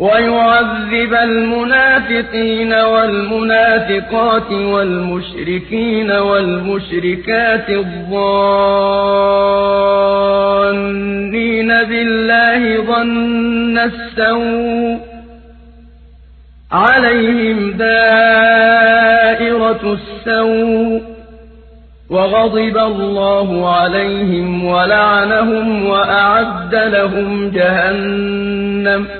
ويعذب المنافقين والمنافقات والمشركين والمشركات الظانين بالله ظن السوء عليهم دائرة السوء وغضب الله عليهم ولعنهم وأعد لهم جهنم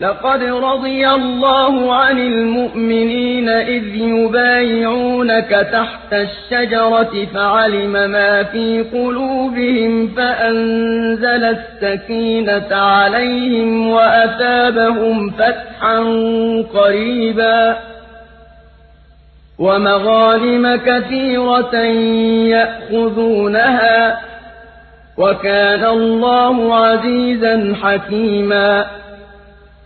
لقد رضي الله عن المؤمنين إذ يبايعونك تحت الشجرة فعلم ما في قلوبهم فأنزل السكينة عليهم وأثابهم فتحا قريبا ومغانم كثيرة يأخذونها وكان الله عزيزا حكيما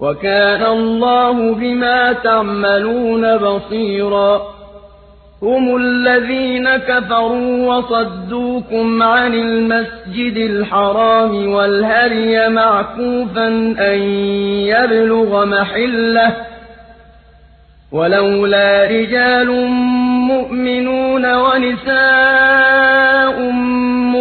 وَكَانَ اللَّهُ بِمَا تَعْمَلُونَ بَصِيرًا. هُمُ الَّذِينَ كَفَرُوا وَصَدُّوكُمْ عَنِ الْمَسْجِدِ الْحَرَامِ وَالْهَدْيَ مَعْكُوفًا أَن يَبْلُغَ مَحِلَّهُ ۚ. وَلَوْلَا رِجَالٌ مُّؤْمِنُونَ وَنِسَاءٌ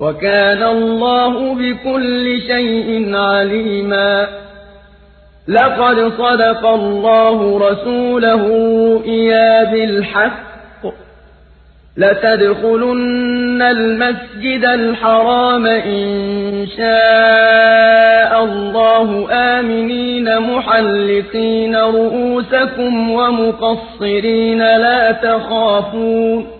وَكَانَ اللَّهُ بِكُلِّ شَيْءٍ عَلِيمًا. لقد صدق الله رسوله إيا بالحق. لتدخلن المسجد الحرام إن شاء الله آمنين محلقين رؤوسكم ومقصرين لا تخافون.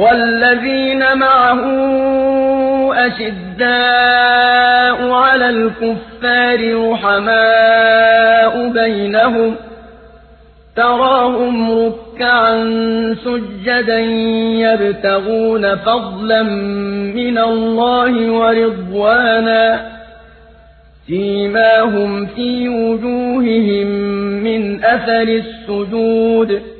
والذين معه أشداء على الكفار رحماء بينهم تراهم ركعا سجدا يبتغون فضلا من الله ورضوانا فيما في وجوههم من أثر السجود.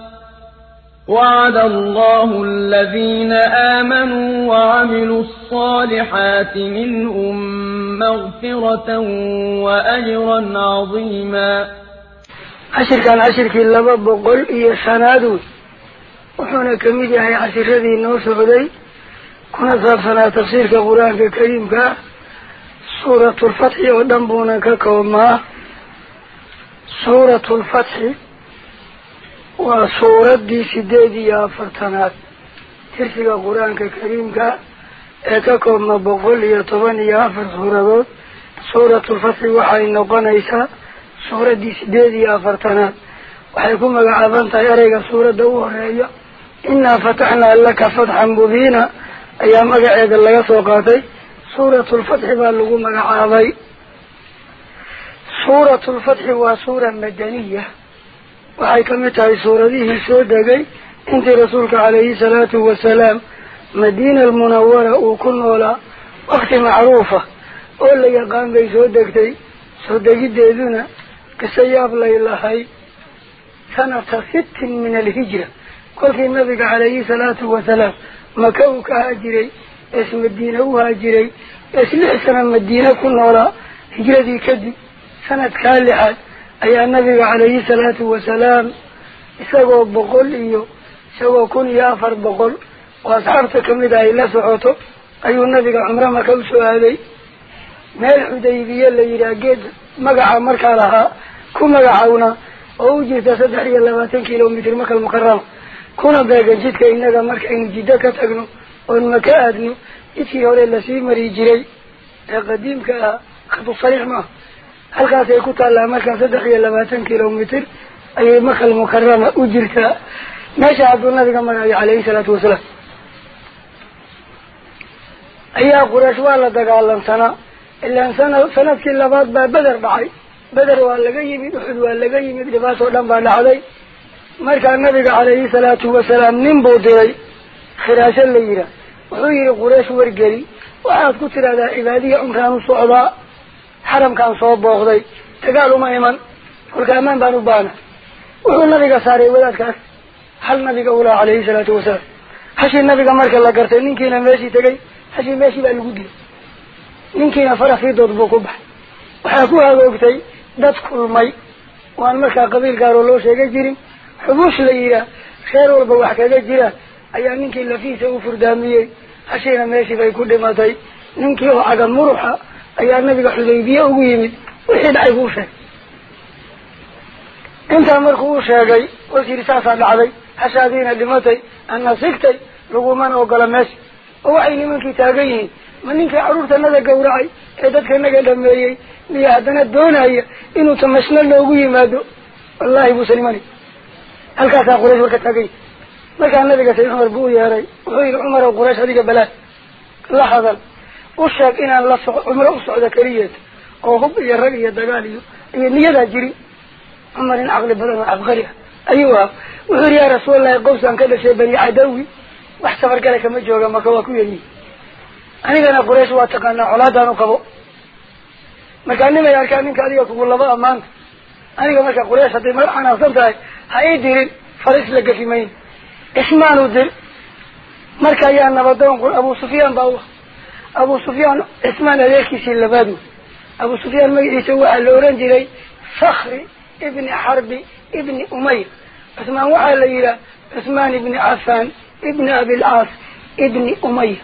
وعد الله الذين آمنوا وعملوا الصالحات منهم مغفرة وأجرا عظيما. عشر كان عشر كي لبا بقول إيا سنادو. وحونا كميدي هاي عشر ذي نوس غدي كنا صافنا تفسير كقرآن كريم كا. سورة الفتح ودنبونا ككوما سورة الفتح وسورة دي سيدي يا فرتنات ترسل القرآن كريم كا ككوما بقول يا طبان يا فر سورة سورة الفتح وحي نقنيسا سورة دي سيدي يا فرتنات وحيكون مقعبان تياريك سورة دوهرية إنا فتحنا لك فتحا مبينا magaceeda laga soo qaatay. Suuratulfatxi baa lagu magacaabay. Suuratulfatxi waa suura madaniya. وحي كمتها سورة ديه سودة قي إنت رسولك عليه الصلاة والسلام مدينة المنورة وكل أولا وقت معروفة. أولا قام بي سودة قي سودة قد يدونا كسياب ليلهي سنة ست من الهجرة. كل في النبي عليه الصلاة والسلام مكوك هاجري. اسم الدينة وهاجري اسم سنة مدينة كل أولا هجرة كدي. سنة كالحاد isagoo kun iyo afar boqol oo asxaabta kamid ah ay la socoto ayuu nabiga cumro maka usoo aaday meel xudaybiye la yidhaha geed magaca markaa lahaa ku magacawna oo u jirta saddex iyo labaatan kilomitr makal mukarama kuna beegan jidka innaga markaynu jiddo ka tagno oon maka aadno jidkii hore lasii mari jiray ee qadiimka ah khadu sariix maaha halkaasay ku taallaa markaa saddex iyo labaatan kilomitr ayay makal mukarama u jirtaa meesha hadduu nabiga marayo calayhi salaatu wasalaam ayaa quraysh waa la dagaalamsanaa ilaan sana sanadkii labaad baa beder dhacay beder waa laga yimid uxud waa laga yimid dhibaatoo dhan baa dhacday markaa nabiga calayhi salaatu wasalaam nin buu diray khiraasho la yidhaah wuxuu yihi quraysh wargeli waxaad ku tidhahdaa cibaadiya cumraan u socdaa xaramkaan soo booqday dagaal uma iman kolka ammaan baan u baana wuxuu nabiga saaray wadaadkaas hal nabiga ulaa calayhi salaatu wasalaam hashii nabiga marka la gartay ninkiina meeshii tegay hashii meeshii baa lagu dilay ninkiina faraskii dood buu ku baxay waxaa ku hagoogtay dad kulmay waan markaa qabiil gaaroo loo sheega jirin xubuush la yidhaah reer walba wax kaga jira ayaa ninkii lafiisa u furdaamiyey hashiina meeshii bay ku dhimatay ninkii oo caga muruxa u sheegay was yidhi saasaa dhacday hashaadiina dhimatay ana sigtay lagumana ogola meesha oo waxay nimankii taagan yihiin ma ninkii carruurtanada gawracay ee dadkanaga dhameeyey miyo haddana doonaya inuu tamasna loogu yimaado wallahi buusan imani halkaasaa quraysh warka taagay markaa nabiga sayd cumar buu u yeeray wuxuu yidhi cumar ow quraysh adiga balaad la hadal وشاك إنا الله صعد عمره وصعد كريت وهم يرغي يدقالي إني يدا جري عمر عقل بلنا عبغريا أيوة وغير يا رسول الله قوسا كده سيبني عدوي وحسفر كالك مجوغا مكواكو يلي أنا قنا قريش واتقنا علادا نقبو مكان نمي أركان منك أليك كل بقى مانت أنا قمك قريش أنا مرحنا وصمتاي هاي دير فرس لك في مين اسمانو دير مركا يانا بدون قول أبو سفيان باوه أبو سفيان اسمان ليكسي اللبادو أبو سفيان ما يسوى الأورنجلي فخري ابن حربي ابن أمير اسمان وعليلة اسمان ابن عفان ابن أبي العاص ابن أمير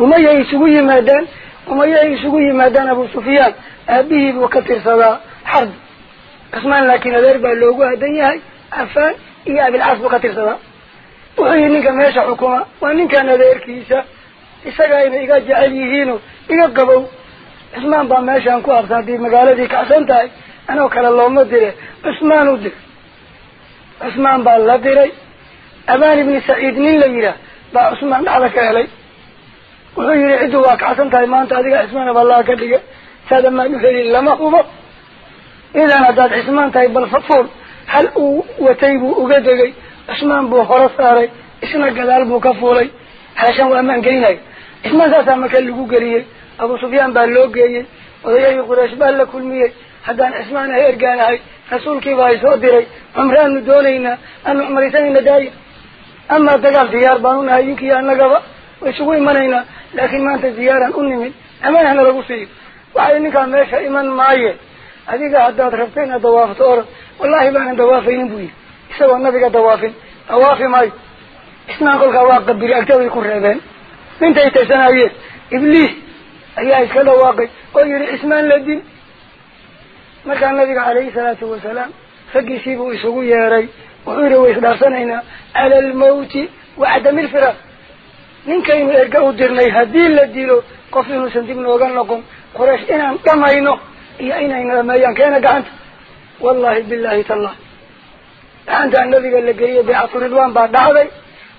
أمير يسوي مادان أمير يسوي مادان أبو سفيان أبيه بوكتر صلاة حرب اسمان لكن الأربع اللوغو هديني عفان يا أبي العاص بوكتر صلاة وهي نكا ماشا حكومة وأنكا نذير كيسا tahay anoo kale looma dire cusmaan u dir cusmaan baa la diray abaan ibni saciid nin la yidhaah baa cusmaan dhaxda ka helay wuxuu yihi ciddu waa kacsan tahay maanta adiga cismaan abalaa ka dhiga saada maan u helin lama hubo idan haddaad cismaan tahay bal fafuul hal uu watay buu uga degay cusmaan buu horo saaray isna gadaal buu ka fuulay haashan waa maan gelinayo cismaan saasaa maka lagu geliyey abu sufyaan baa loo geeyey odayadii quraysh baa la kulmiyey haddaan cismaan ahay ergaanahay rasuulkiiba ay soo diray cumraanu doonaynaa aanu cumraysanayna daaya amaa dagaal diyaar baanu nahay idinkii annagaba way isugu imanaynaa laakiin maanta diyaaraan u nimid amaanahna lagu siiyo waxay ninkaa meesha iman maaye adiga haddaad rabta inaad dawaafto orod wallahi baanan dawaafaynin buu yihi isagoo nabiga dawaafin dawaafi maayo kolkaa waa qabiri agtaway ku reebeen nintay taysanaayeen ibliis ayaa iska dhawaaqay oo yihi cismaan la dil markaa nabiga calayhi salaatu wasalaam raggiisiibuu isugu yeeray wuxuu yihi way isdhaarsanaynaa cala almawti wacdami lfiraaq ninkaynu erga u dirnay haddii la dilo qof inuusan dib nooga noqon quraysh inaan dhamayno iyo inayna dhameeyaan keena gacanta wallahi billahi tallah gacantaa nabiga la geliyay baycatu ridwaan baa dhacday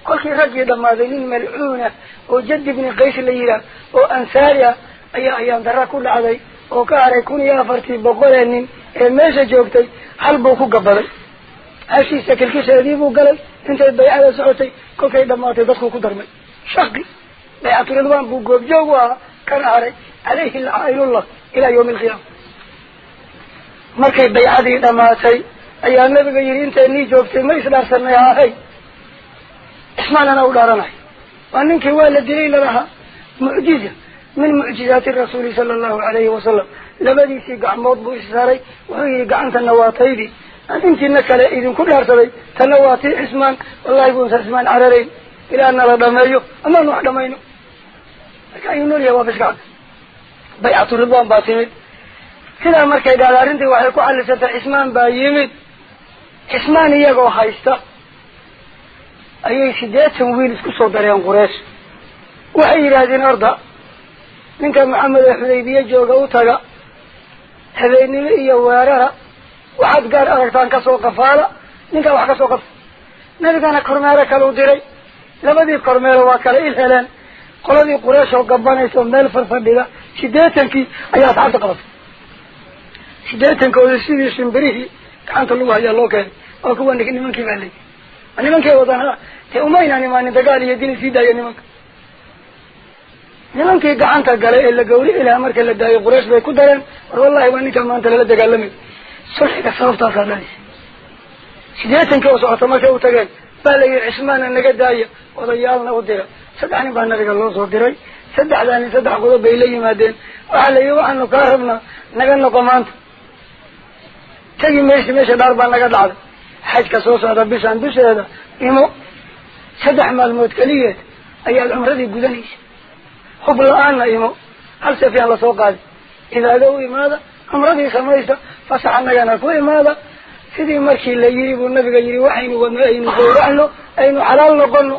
كل شيء رجع دمادين ملعونة وجد ابن قيس ليلا وأنساريا أي أيام درا كل عدي وكار يكون يا فرتي بقول إن الناس إيه جوكتي هل بوكو قبل أشي سكل كيس هذيب وقال أنت الضيعة سعوتي كل شيء دمادين دخو كدرمي. شغل لا أطول دوام بوجو جوا كان عري عليه العائل الله إلى يوم القيامة. ما كيد ضيعة دمادين أيام نبي يرين تاني جوكتي ما يصير سنة هاي cismaan anaa u dhaaranayo waa ninkii waa la dilay lalahaa mucjiza min mucjizaati rasuuli sala allahu alayhi wasalam labadiisii gacmood buu issaaray wuxuu yihi gacantana waa taydii aan intiina kale idinku dhaarsaday tana waa tii cismaan wallahi buunsan cismaan cararayn ilaa nala dhameeyo amaanu wax dhamayno marka ayuu nool yahay waa biskacda baycatu ridwaan baa timid sidaa markay dhahda arrintii waxay ku xallisantay cismaan baa yimid cismaan iyagoo haysta ayay siddeetan wiil isku soo dareen qureesh waxay yidhaahdeen orda ninka maxamed ee xudaybiye jooga u taga habeennimo iyo weerara waxaad gaar aragtaan kasoo qafaala ninkaa wax kasoo qafa nabigana kormeero kale u diray labadii kormeero waa kala il heleen qoladii qureesh oo gabanaysa oo meel farfadhida siddeetankii ayaa asxaabta qabatay siddeetankooda sidii shimbirihii gacanta lagu hayaa loo keenay waa kuwa nimankii baa leeyihi iyo dil sii daaya nimanka nimankii gacanta galay ee la gawrici lahaa marka la daayay quraysh bay ku dareen war wallahi waa ninka maanta lala dagaalamay sulxiga sababtaasaa dhalaysa siddeetankii oo socota markay u tageen baa la yihi cismaana naga daaya odayaalna u dira saddex nin baa nabiga loo soo diray saddexdaa nin saddex qodob bay la yimaadeen waxaa la yihi waxaanu kaa rabnaa naga noqo maanta tegi maysi meesha dhaar baa naga dhacday xajka soo socda bishaan bisheeda imo saddex maalmood keliyeed ayaad cumradii gudanaysa hub la-aanna imo hal seefyaan lasoo qaadi cibaado u imaada cumradii samaysta fasax annagana ku imaada sidii markii la yiri buu nabiga yidhi waxaynu wadno aynu gowracno aynu xalaal noqono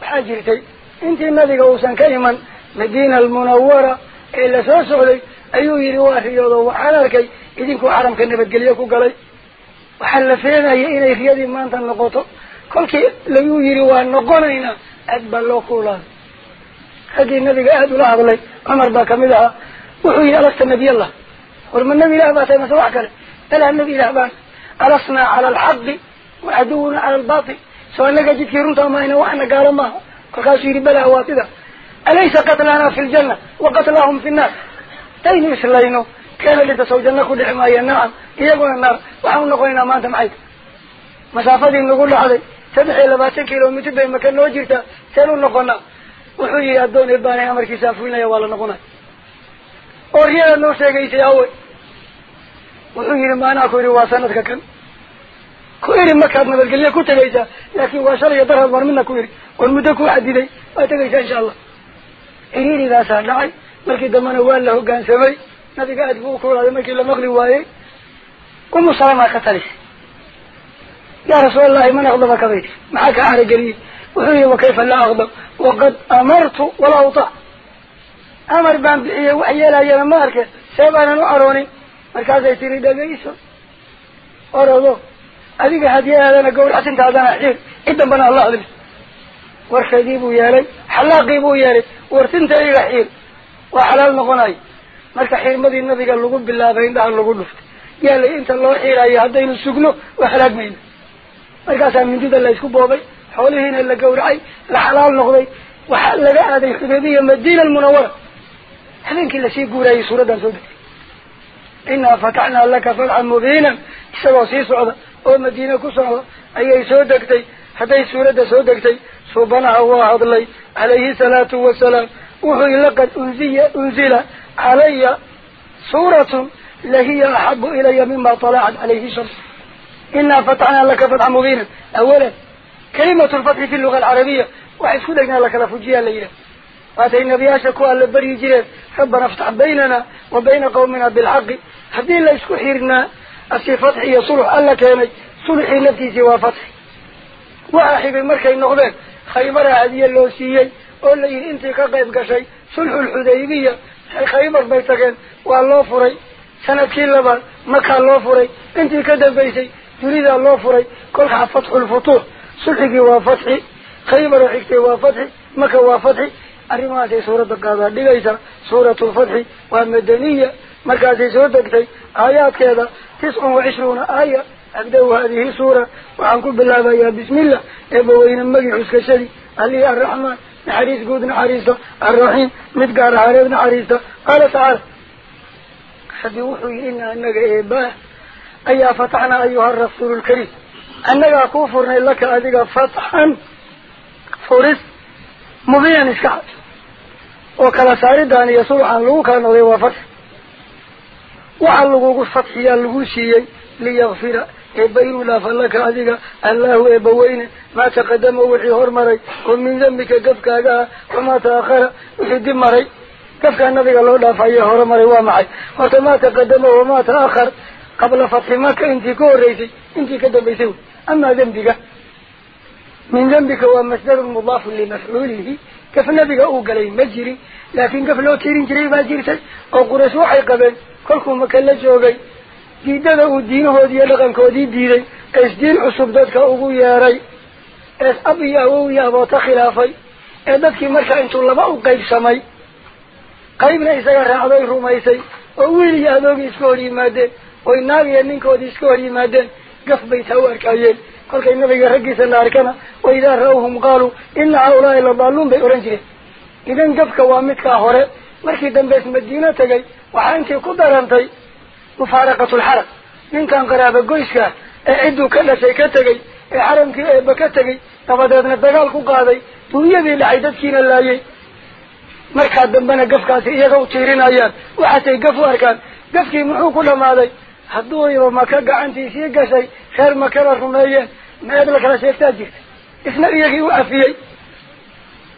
waxaa jirtay intii nabiga uusan ka iman madiina almunawara ee lasoo socday ayuu yidhi waa riyoodo waxaan arkay idinkuu xaramka nabadgelyo ku galay وحل فينا يا إلهي خيال ما أنت نقطه كل كي ليو يروان نقولنا. هنا أقبل لكولا هذه النبي قاعد ولا هذا لي أمر بك مذا وحي على النبي الله. ورمنا النبي له بعث ما سوى كله النبي له بعث أرسنا على الحق وعدونا على الباطل. سواء نجد في رونتا ما هنا وحنا قال ما كقاسي ربلا واتدا أليس قتلنا في الجنة وقتلهم في الناس تين مثل الله keena dhinta saw janno ku dhexi maaya nacam iyaguna naar waxaan u noqonaynaa maanta maxay ta masaafadii nagu dhacday saddex iyo labaatan kilomitr bay maka noo jirtaa seen u noqonaa wuxuu yihi addoon ebaanay amarkiisa afulinaya waa la noqonaya oo riyada noo sheegaysay awe wuxuu yihi maanaa ku yidhi waa sanadka kan ku iri markaad nabadgelye ku tegaysaa laakin waa shalay iyo darhad war midna ku yidhi war muddo ku xadiday نبي قاعد بوك ولا ما إلا مغلي وايه أم ما قتلش يا رسول الله من أغضب كبير؟ معك أهل قليل وحي وكيف لا أغضب؟ وقد أمرت ولا أطع أمر بأن بحية وحي لا يلا مارك سيبانا نعروني مركز يتيري دا قيسو أرادو أذيك هدية هذا نقول حسن تعدان أحجير إدا بنا الله أدري. ورخي ديبو يالي حلاقي بو يالي. ورتنت إيه أحجير وحلال مغناي. مرك حرمتي النبي قال لقول بالله ذا عند الله قلفت يا لي أنت الله حير أي هذا السجن وحرق مين مرك أسمع من جد الله يسكب بابي حوله هنا اللي جور عي الحلال نقضي وحل جاء هذا الخبيبي مدينة المنورة هذين كل شيء جور أي صورة دسوق إن فتحنا لك فتح مبينا سواسي صعدة أو مدينة كسرة أي سودك تي هذا صورة دسوق تي سبحان الله عليه سلامة وسلام وهو لقد أنزل أنزله علي سورة لهي أحب إلي مما طلعت عليه الشمس. إنا فتحنا لك فتح مبينا. أولا كلمة الفتح في اللغة العربية. وحسودنا لك لفجيا الليلة؟ وأتي النبي أشكوا على البري جريد حبا نفتح بيننا وبين قومنا بالحق. هذين لا يسكحيرنا أسي فتحي يصلح ألا كامج صلحي نبتي سوى فتحي وأحب المركي النغبان خيبرها هذه اللوسية. أولا إن أنت كقيب كشي صلح الحديبية. خيمة بيتكين والله فري. سنة كيلة بار مكة الله فري. انت كده بيسي تريد الله فري. كل فتح الفتوح. سلحك وفتحي خيمة رحكت وفتحي مكة وفتحي أرماتي سورة القادة لغيسة سورة الفتح. والمدنية. مركاتي سورة القادة آيات كذا. تسع وعشرون آية. أبدأ هذه سورة. وعنكم بالله بسم الله. إبوين مجحس كشري علي الرحمن. Naxariista arraxiim mid gaar ahaaneed naxariista qaala tacaala rabbi wuxuu yihi ina anaga eebaa ayaa fataxnaa ayuha rasuulu lkariim annagaa kuu furnay laka adiga fatxan furis mubiinan iska cad oo kala saaridaan iyo sulxan lagu kala noqday waa fatx waxaa fatxiyaa lagu siiyey liyakfira eeba inuu dhaafa laka adiga allahu eebaweyne maa taqadama wixii hormaray oo min dambika gafkaaga ah wamaa taahara wixii dib maray gafkaa nabiga loo dhaafaye hore maray waa maxay horta maa taqadama wamaa taahar qabla fatxi maka intii ka horreysay intii ka dambaysay wey amaa dembiga min dembika waa masdarun mudaafun limafcuulihi gaf nabiga uu galay ma ees ab iyo awow iyo aboota khilaafay ee dadkii markaa intuu laba u qaybsamay qaybna isaga raacday rumaysay oo wiil iyo adoogii iska hor yimaadeen oy naag iyo ninkoodii iska hor yimaadeen gaf bay taa u arkaayeen kolkay nabiga raggiisa la arkana wa idaa ra-awhum qaaluu ina haulaai la daaluun bay odhan jireen idan gafka waa midkaa hore markii dambees madiino tegay waxaa intii ku darantay cidduu ka dhashay ka tegay ee xaramkii eeba ka tegay dabadeedna dagaal ku qaaday duunyadii dhacay dadkiina laayay markaa dambena gafkaasi iyaga u tiirinayaan waxaasay gaf u arkaan gafkii muxuu ku dhamaaday hadduuiba maka gacantiisii gashay reer makana rumeeyeen meed la kala sheegtaa jirta isna iyagii u afiyey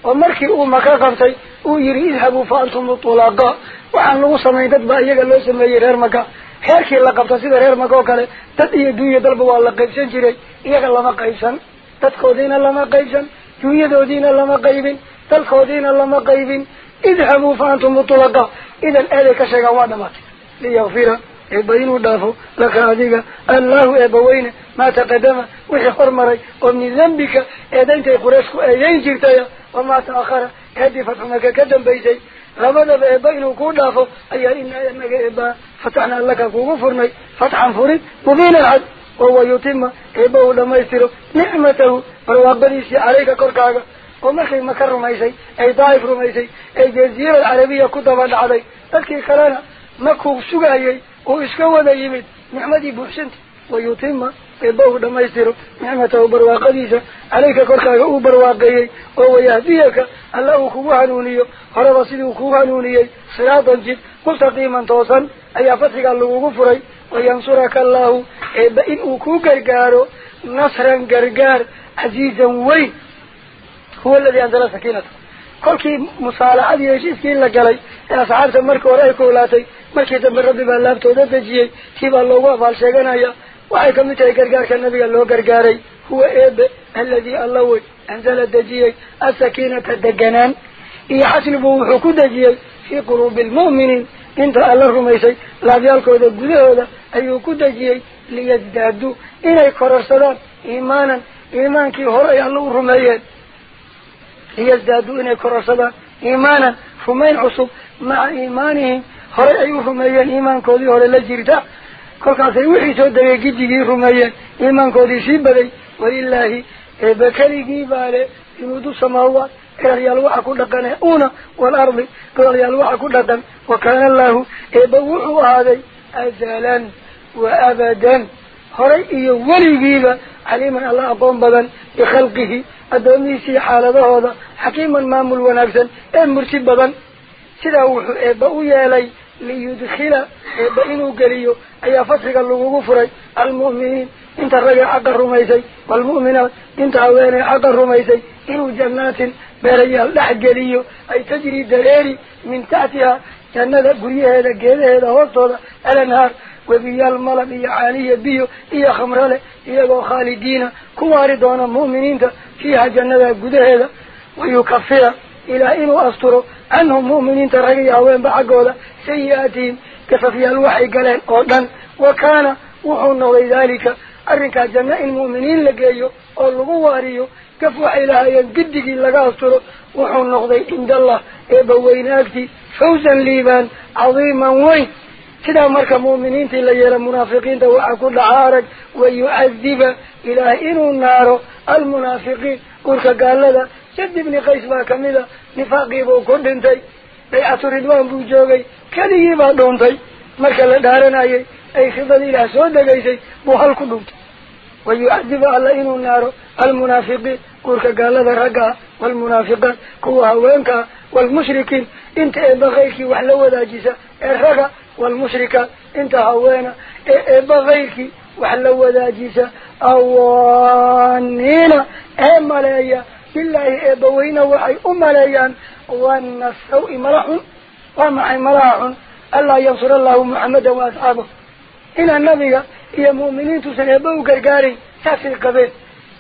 oo markii uu maka qabtay uu yidhi idhabuu fa antum utulaqaa waxaan lagu samayn dad baa iyaga loo sameeyey reer maka reerkii la qabta sida reer maka oo kale dad iyo dunya dalba waa la qaybsan jiray iyaga lama qaybsan dadkoodiina lama qaybsan dunyadoodiina lama qaybin dalkoodiina lama qaybin idhabuu fa antum utulaqaa idan eeday ka sheegaan waa dhamaatay liyakfira eebba inuu dhaafo laka adiga allahu eebbaweyne maa taqadama wixii hormaray oo min dambika eedayntay quraysh ku eedayn jirtaya wamaa ta'akhara eedii fatxumaka ka dambaysay رمضة بإبائن وكون داخل أيها يعني إنا إنك إبا فتحنا لك كوفرني فتحا فريد. مبين العد. وهو يتم. إباه لما يسيره نعمته. فروابريسي عليك كوركاغا ومخي مكر رميسي أي ضائف رميسي أي جزيرة العربية كدبا لعدي لكي قرانا مكوف شغايي وإسكوانا يمد. نعمتي بحسنت ويتم. إباه لما يسيره نعمته برواقريسي عليك كوركاغا وبرواقيي وهو يهديك. Kugu hanuuniyo horeba sidii uu kugu hanuuniyey siraatan jid mustaqiiman toosan ayaa fadxigaa lagugu furay wayansuraka allahu eebba in uu kuu gargaaro nasran gargaar casiizan weyn huwa aladi anzala sakiinata kolkii musaalaxadii heshiiskii la galay ee asxaabta markii hore ay kuulaatay markii dambe rabbi baa laabtooda dejiyey tii baa loogu abaal sheeganaya waxay kamid tahay gargaarka nabiga loo gargaaray huwa eebe aladi alla wey أنزل الدجيج السكينة الدجنان. إي حسن بوحو كدجيج في قلوب المؤمنين. انت ألا الرميسي لا بيالك وذا قده هذا أيو كدجيج ليدادو إلي كررسلان إيمانا إيمان كي هرأي الله الرميين ليزدادوا إن كرسلا إيمانا. فمين عصب؟ مع إيمانهم هل أيوه رميان إيمان كودي هل لجرد كوكاثر وحي سودة يجيب جيه رميان إيمان كودي سيبري ولله بكري جيبال يمدو سماوات كاري الوحا كل دقنه اونا والارض كاري الوحا كل دقن وكان الله يبوحو هذي أزلا وابدا هري ايو ولي جيبا عليما الله اقوم بدا بخلقه أدمي سي حال هذا حكيما مامل ونفسا امرشد بدا سيدا وحو ايبو يالي ليدخل ايبو قليو أي فتحك اللغو فري المؤمنين إنت الرجع عقا رميسي والمؤمنات إنت عوين عقا رميسي. انو جنات بلية لحقلية أي تجري دريري من تحتها. جنة قرية هذا قيدة هذا هوتو الانهار وفي الملب عالية بيو ايا خمرالة ايا خالدين. كواردون مؤمنين فيها جنة قدة هذا. ويكفر إلى انو اسطره انهم مؤمنين ترقي عوين بعقوده سيئاتهم كففي الوحي قلين قردن وكان وحن ذلك gaf waxay lahaayeen gidigii laga asturo wuxuu noqday cindallah eeba weyne agtii fawzan liibaan cadiiman weyn sidaa marka mu'miniintii la yeela munaafiqiinta waxaa ku dhaca arag wayucadiba ilaah inuu naaro almunaafiqiin urka gaalada jad ibni qays baa kamid a nifaaqiibuu ku dhintay baycatu ridwaan buu joogay keligii baa dhuuntay marka la dhaaranayay أي خبر إلى سودة جيسي بوحل كدوم ويؤذب الله إنه النار المنافق كورك قال لذا رقا والمنافق كو هوينك والمشركين إنت إيه بغيك وحلو ذا جيسا إيه الرقا والمشركة إنت هوانا إيه بغيك وحلو ذا جيسا. أوانينا أي ملايا بالله أبوين وحي أمليا وأن السوء ملح ومعي ملاح ألا ينصر الله محمد وأصحابه. إن النبي يا مؤمنين تسنبوا كرجالي تفي القبيل.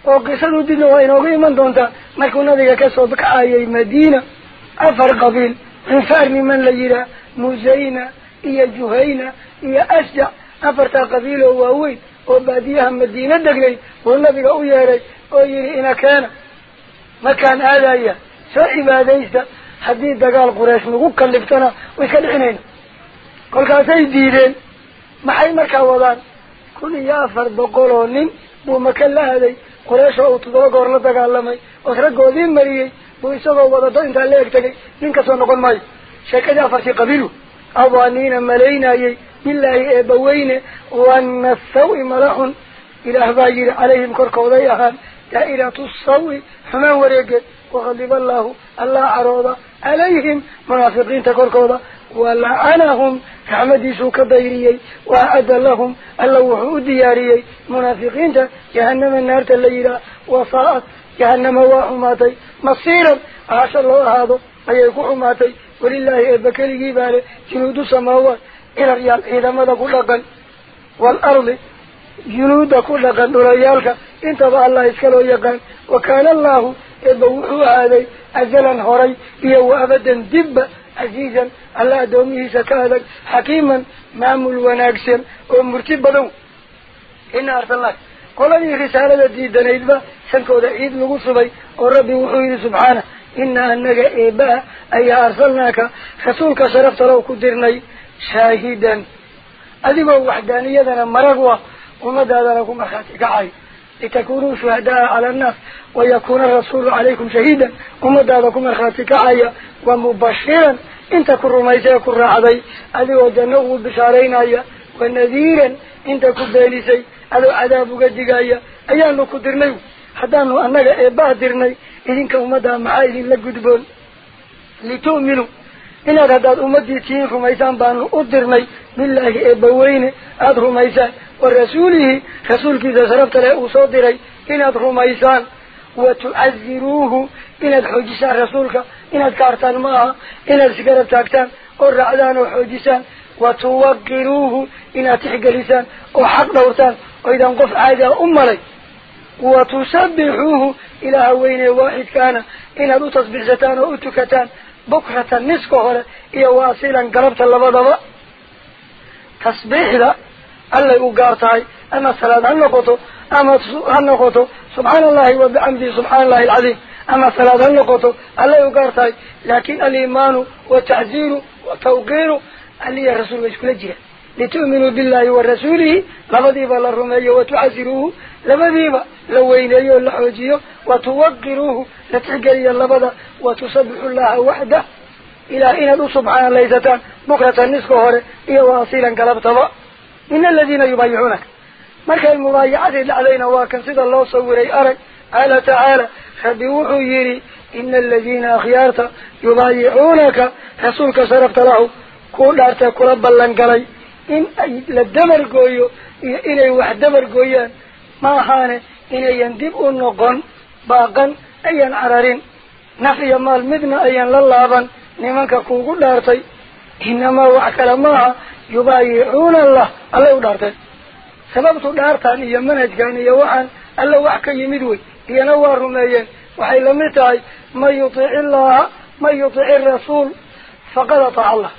وقصدوا دينه وينوغي من دونتا. ما يكون نبيك كسودك آية مدينة أفر قبيل. انفارني من ليرا مزينة. يا جهينة. يا أشجع أفرتا قبيل هو وبديها مدينة دقلي. والنبي أوي يري أوي يري إنا كان. ما كان هذا إيا سعب هذا إيسا حديد دقال قراش مغوكا اللي بتنا ويسكال إخنين قلقا ديرين maxay markaa wadaan kun iyo afar boqol oo nin buu maka la aaday quraysh oo uu todoba goor la dagaalamay oo raggoodii mariyey buu isagoo wadado intaa la eg tegay nin kasoo noqon maayo sheekadii afartii qabiilu أظانين ملينا بالله إبوين وأن السوء ملح إله باجر عليهم كركوضيها دائرة السوء حما ورقت وغضب الله الله عروضة عليهم منافقين تكركوضة ولعنهم كحمد سوك ضيريي وأعد لهم اللوح دياريي منافقين جهنم النار تليلا وصاءت جهنم واحماتي مصيرا عاش الله هذا أيكو حماتي. ولله إبكالي باله جنود السماوات. إلى ريال إذا ماذا كل قن والأرض جنود كل قن وريالك انتبع الله إسكالو يقن وكان الله إبوحو هذا أجلا هري إيو أبدا دب عزيزا على دومه سكادك حكيما maamul wanaagsan oo murti badan ina arsalnaak qoladii risaalada diidanaydba sankooda ciid lagu subay oo rabbi wuxuu yidhi subxaana inaa anaga eebaa ayaa arsalnaaka rasuulka sharafta low ku dirnay shaahidan adigoo waxdaaniyadana marag u ah ummadaadana ku markhaati kacay litakunuu shuhadaa cala annaas wayakuuna arasuulu calaykum shahiidan ummadaada ku markhaati kacaya wa mubashiran inta ku rumaysay ee ku raacday adigoo janno ugu bishaaraynaya wa nadiiran inta ku beenisay adoo cadaab uga digaya ayaanu ku dirnay haddaanu annaga eebbaa dirnay idinka ورسوله رسولك إذا صرفت له أصدري إن أدخم ميسان وتؤذروه إن أدخجس رسولك إن أدكارتان معه إن أدكارتان تاكتان ورعدان وحجسان وتوقروه إن أتحقلسان وحق دورتان وإذا انقف عادة أمالي وتسبحوه إلى هوين واحد كان إن أدو تصبحتان وأتكتان بكرة نسكه إيا واصلا قربت اللبضة. تصبح ذا ألا يقارتها أما الصلاة عن نقطه أما عن نقطه سبحان الله وبعمدي سبحان الله العظيم. أما الصلاة عن نقطه ألا يقارتها لكن الإيمان والتعزير والتوقير ألي يا رسول الله يشكل أجيه لتؤمنوا بالله ورسوله لبديب للرمي وتعزروه لبديب لوين أيها اللحوجيه وتوقروه. لتعقلي اللبدا وتصبح الله وحده. إلى إنه سبحان الله بكرة النسكه هوري إيه واصيلا قلبتها. إن الذين يبايعونك. مركا المبايعة إلا علينا وكسد الله صوري أرك قال تعالى خبيوح يري إن الذين أخيارت يبايعونك. رسولك صرفت له كل أرتك رب اللنقري إن لدمر قويو إني واحد دمر قويان ما حانة. إني يندب النقم باقن أي عرارين نفي مال مدن أيان للابن نمانك كوكو أرتي إنما وعكلا معه dhaartan iyo manhajkan iyo waxaan alla wax ka yimid wey iyana waa rumeeyeen waxay lamid tahay man yutic illaha man yutic irasuul faqad ataaca allah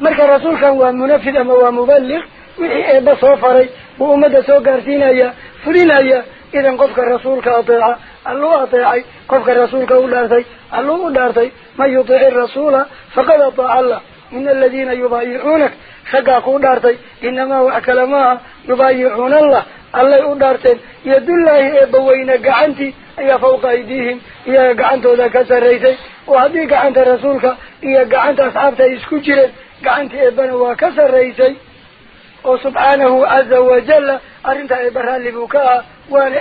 marka rasuulkan waa munafid ama waa mubaliq wixii eeba soo faray buu ummadda soo gaarsiinaya fulinaya idan qofka rasuulka ateeca alluu ateecay qofka rasuulka u dhaartay alluu u dhaartay man yutic irasuula faqad ataaca allah ina aladiina yubaayicuunak raggaa kuu dhaartay inamaa wax kale maaha yubaayicuuna allah allay u dhaarteen yadullaahi eebbaweyne gacantii ayaa fawqa aydiihim iyaga gacantooda ka sarraysay oo haddii gacanta rasuulka iyo gacanta asxaabta ay isku jireen gacantii eebbana waa ka sarraysay oo subxaanahu caza wajalla arrintaa eebba raalli buu ka ah waana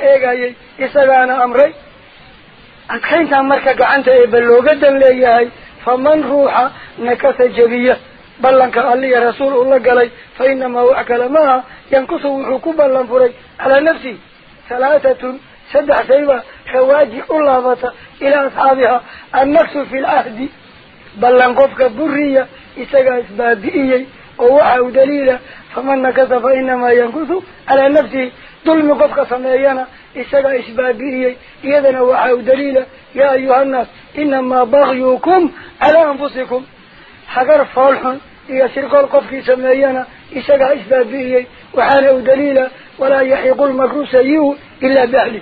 فمن روح نكث جبية بلنك قال لي رسول الله قالي فإنما هو أكل ما ينقصه حكوبا لنفري على نفسي ثلاثة سدع سيبا خواجي الله بطا إلى أصحابها. النقص في الأهد. بلنقفك برية إساق إسبابي إيه وهو دليل فمن نكث فإنما ينقصه على نفسي ظلم قفق سميانا إسقى إسبابية إذن وحاو دليل يا أيها الناس إنما بغيوكم على أنفسكم. حقر فالح إيا سرق القفق سميانا إسقى إسبابية وحاو دليل ولا يحيق المكروس أيه إلا بأهله.